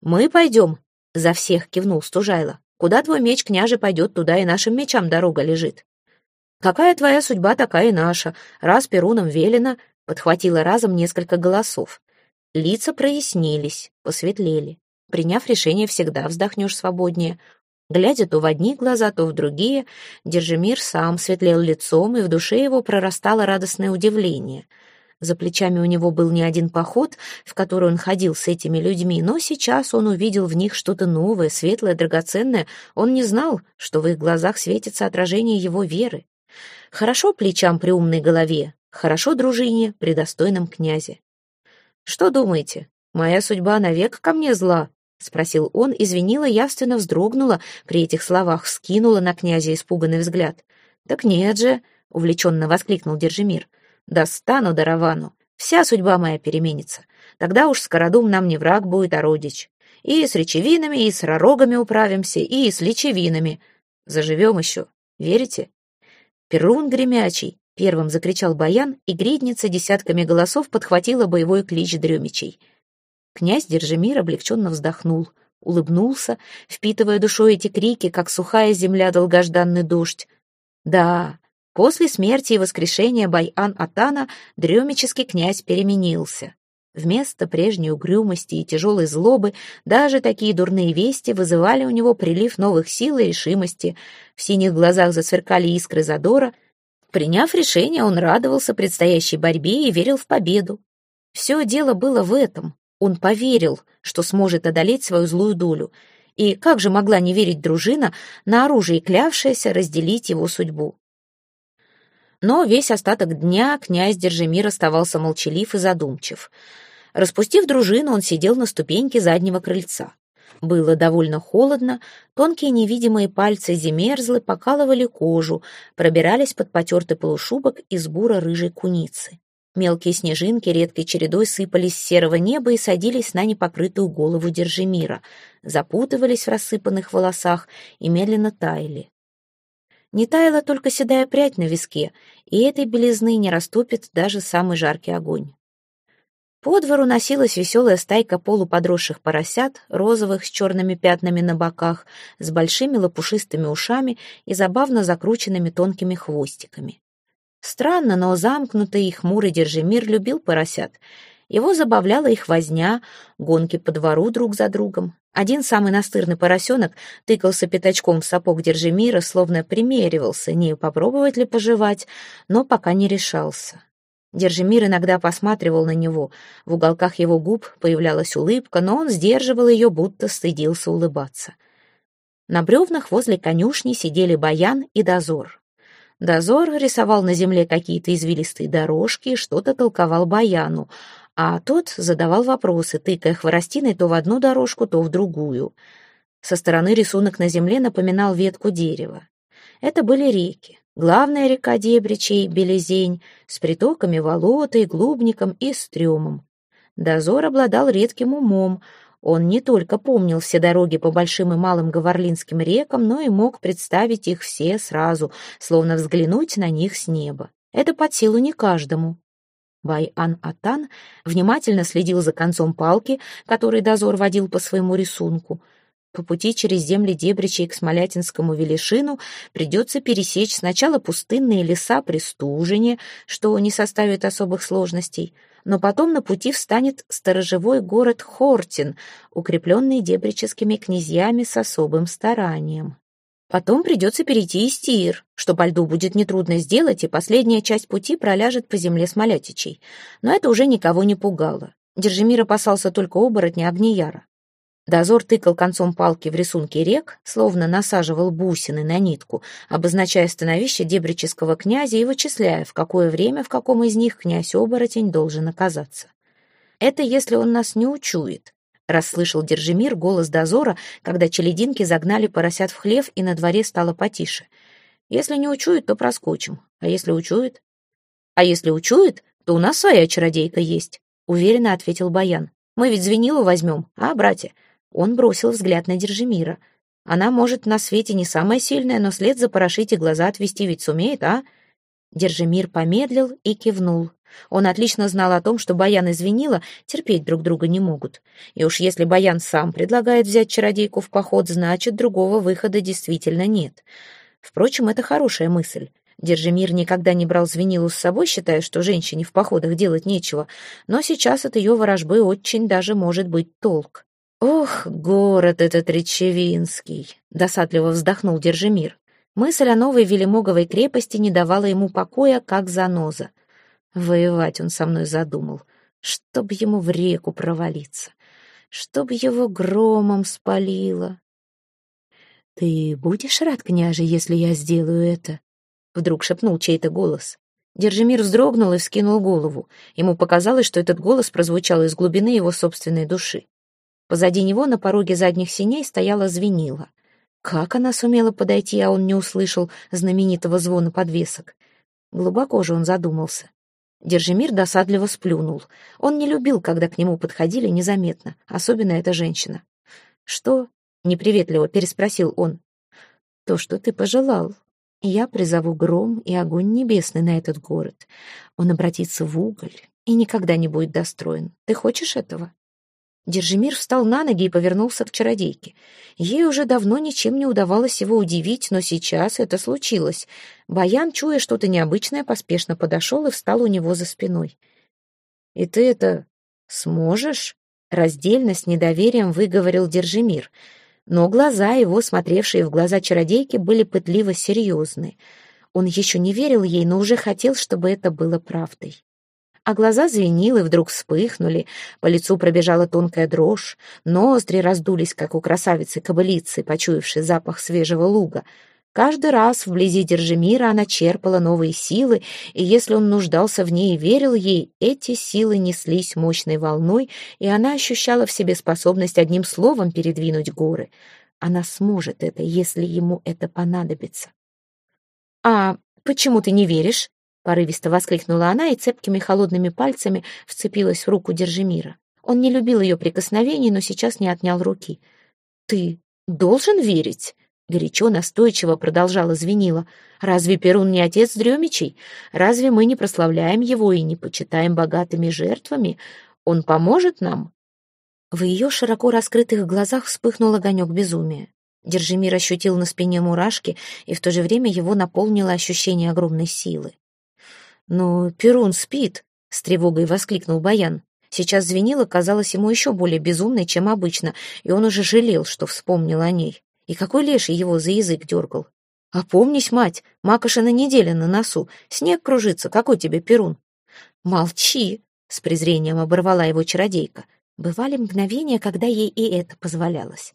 Мы пойдем, за всех кивнул Стужайло. Куда твой меч, княже, пойдет, туда и нашим мечам дорога лежит. Какая твоя судьба, такая и наша. Раз Перуном велено, подхватило разом несколько голосов. Лица прояснились, посветлели. Приняв решение, всегда вздохнешь свободнее. Глядя то в одни глаза, то в другие, Держимир сам светлел лицом, и в душе его прорастало радостное удивление. За плечами у него был не один поход, в который он ходил с этими людьми, но сейчас он увидел в них что-то новое, светлое, драгоценное. Он не знал, что в их глазах светится отражение его веры. Хорошо плечам при умной голове, хорошо дружине при достойном князе. «Что думаете, моя судьба навек ко мне зла?» — спросил он, извинила, явственно вздрогнула, при этих словах скинула на князя испуганный взгляд. «Так нет же!» — увлеченно воскликнул Держимир. «Достану Даравану, вся судьба моя переменится. Тогда уж Скородум нам не враг будет, а родич. И с речевинами, и с ророгами управимся, и с лечевинами. Заживем еще, верите?» «Перун гремячий!» — первым закричал Баян, и гридница десятками голосов подхватила боевой клич Дремичей — Князь Держимир облегченно вздохнул, улыбнулся, впитывая душой эти крики, как сухая земля долгожданный дождь. Да, после смерти и воскрешения Байан-Атана дремический князь переменился. Вместо прежней угрюмости и тяжелой злобы даже такие дурные вести вызывали у него прилив новых сил и решимости. В синих глазах засверкали искры задора. Приняв решение, он радовался предстоящей борьбе и верил в победу. Все дело было в этом. Он поверил, что сможет одолеть свою злую долю. И как же могла не верить дружина, на оружие клявшаяся разделить его судьбу? Но весь остаток дня князь Держимир оставался молчалив и задумчив — Распустив дружину, он сидел на ступеньке заднего крыльца. Было довольно холодно, тонкие невидимые пальцы земерзлы покалывали кожу, пробирались под потертый полушубок из бура-рыжей куницы. Мелкие снежинки редкой чередой сыпались с серого неба и садились на непокрытую голову Держимира, запутывались в рассыпанных волосах и медленно таяли. Не таяла только седая прядь на виске, и этой белизны не растопит даже самый жаркий огонь. По двору носилась веселая стайка полуподросших поросят, розовых с черными пятнами на боках, с большими лопушистыми ушами и забавно закрученными тонкими хвостиками. Странно, но замкнутый и хмурый Держимир любил поросят. Его забавляла их возня, гонки по двору друг за другом. Один самый настырный поросенок тыкался пятачком в сапог Держимира, словно примеривался, не попробовать ли пожевать, но пока не решался. Держимир иногда посматривал на него. В уголках его губ появлялась улыбка, но он сдерживал ее, будто стыдился улыбаться. На бревнах возле конюшни сидели Баян и Дозор. Дозор рисовал на земле какие-то извилистые дорожки и что-то толковал Баяну, а тот задавал вопросы, тыкая хворостиной то в одну дорожку, то в другую. Со стороны рисунок на земле напоминал ветку дерева. Это были реки. Главная река Дебричей, Белезень, с притоками Волотой, Глубником и Стрёмом. Дозор обладал редким умом. Он не только помнил все дороги по большим и малым Говорлинским рекам, но и мог представить их все сразу, словно взглянуть на них с неба. Это под силу не каждому. Бай-Ан-Атан внимательно следил за концом палки, который дозор водил по своему рисунку — по пути через земли Дебричей к Смолятинскому Велишину придется пересечь сначала пустынные леса при Стужине, что не составит особых сложностей, но потом на пути встанет сторожевой город Хортин, укрепленный дебрическими князьями с особым старанием. Потом придется перейти Истиир, что по льду будет нетрудно сделать, и последняя часть пути проляжет по земле Смолятичей. Но это уже никого не пугало. Держимир опасался только оборотня Огнияра. Дозор тыкал концом палки в рисунки рек, словно насаживал бусины на нитку, обозначая становище дебрического князя и вычисляя, в какое время в каком из них князь-оборотень должен оказаться. «Это если он нас не учует», — расслышал Держимир голос дозора, когда челединки загнали поросят в хлев и на дворе стало потише. «Если не учует, то проскочим. А если учует?» «А если учует, то у нас своя чародейка есть», — уверенно ответил Баян. «Мы ведь звенилу возьмем, а, братья?» Он бросил взгляд на Держимира. Она, может, на свете не самая сильная, но след запорошить и глаза отвести ведь сумеет, а? Держимир помедлил и кивнул. Он отлично знал о том, что Баян и Звенила терпеть друг друга не могут. И уж если Баян сам предлагает взять чародейку в поход, значит, другого выхода действительно нет. Впрочем, это хорошая мысль. Держимир никогда не брал Звенилу с собой, считая, что женщине в походах делать нечего, но сейчас от ее ворожбы очень даже может быть толк. «Ох, город этот Речевинский!» — досадливо вздохнул Держимир. Мысль о новой Велимоговой крепости не давала ему покоя, как заноза. Воевать он со мной задумал, чтоб ему в реку провалиться, чтоб его громом спалило. «Ты будешь рад, княже, если я сделаю это?» — вдруг шепнул чей-то голос. Держимир вздрогнул и вскинул голову. Ему показалось, что этот голос прозвучал из глубины его собственной души. Позади него на пороге задних синей стояла звенила. Как она сумела подойти, а он не услышал знаменитого звона подвесок? Глубоко же он задумался. Держимир досадливо сплюнул. Он не любил, когда к нему подходили незаметно, особенно эта женщина. «Что?» — неприветливо переспросил он. «То, что ты пожелал. Я призову гром и огонь небесный на этот город. Он обратится в уголь и никогда не будет достроен. Ты хочешь этого?» Держимир встал на ноги и повернулся к чародейке. Ей уже давно ничем не удавалось его удивить, но сейчас это случилось. Баян, чуя что-то необычное, поспешно подошел и встал у него за спиной. «И ты это «Сможешь?» — раздельно с недоверием выговорил Держимир. Но глаза его, смотревшие в глаза чародейки, были пытливо серьезны. Он еще не верил ей, но уже хотел, чтобы это было правдой. А глаза звенилы вдруг вспыхнули, по лицу пробежала тонкая дрожь, ноздри раздулись, как у красавицы-кобылицы, почуявшей запах свежего луга — Каждый раз вблизи Держимира она черпала новые силы, и если он нуждался в ней и верил ей, эти силы неслись мощной волной, и она ощущала в себе способность одним словом передвинуть горы. Она сможет это, если ему это понадобится. «А почему ты не веришь?» — порывисто воскликнула она и цепкими холодными пальцами вцепилась в руку Держимира. Он не любил ее прикосновений, но сейчас не отнял руки. «Ты должен верить?» Горячо, настойчиво продолжала звенила. «Разве Перун не отец Дремичей? Разве мы не прославляем его и не почитаем богатыми жертвами? Он поможет нам?» В ее широко раскрытых глазах вспыхнул огонек безумия. Держимир ощутил на спине мурашки, и в то же время его наполнило ощущение огромной силы. «Но Перун спит!» — с тревогой воскликнул Баян. Сейчас звенила казалась ему еще более безумной, чем обычно, и он уже жалел, что вспомнил о ней. И какой леший его за язык дергал? Опомнись, мать, макошина неделя на носу, снег кружится, какой тебе перун? Молчи, с презрением оборвала его чародейка. Бывали мгновения, когда ей и это позволялось.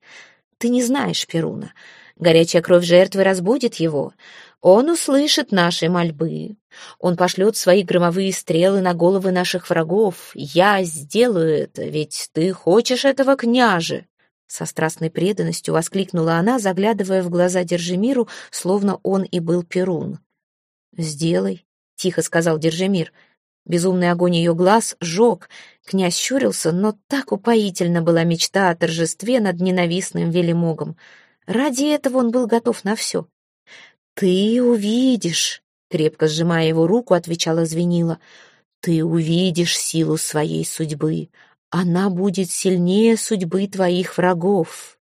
Ты не знаешь Перуна. Горячая кровь жертвы разбудит его. Он услышит наши мольбы. Он пошлет свои громовые стрелы на головы наших врагов. Я сделаю это, ведь ты хочешь этого, княже. Со страстной преданностью воскликнула она, заглядывая в глаза Держимиру, словно он и был Перун. «Сделай», — тихо сказал Держимир. Безумный огонь ее глаз жег. Князь щурился, но так упоительна была мечта о торжестве над ненавистным велимогом. Ради этого он был готов на все. «Ты увидишь», — крепко сжимая его руку, отвечала Звенила. «Ты увидишь силу своей судьбы. Она будет сильнее судьбы твоих врагов.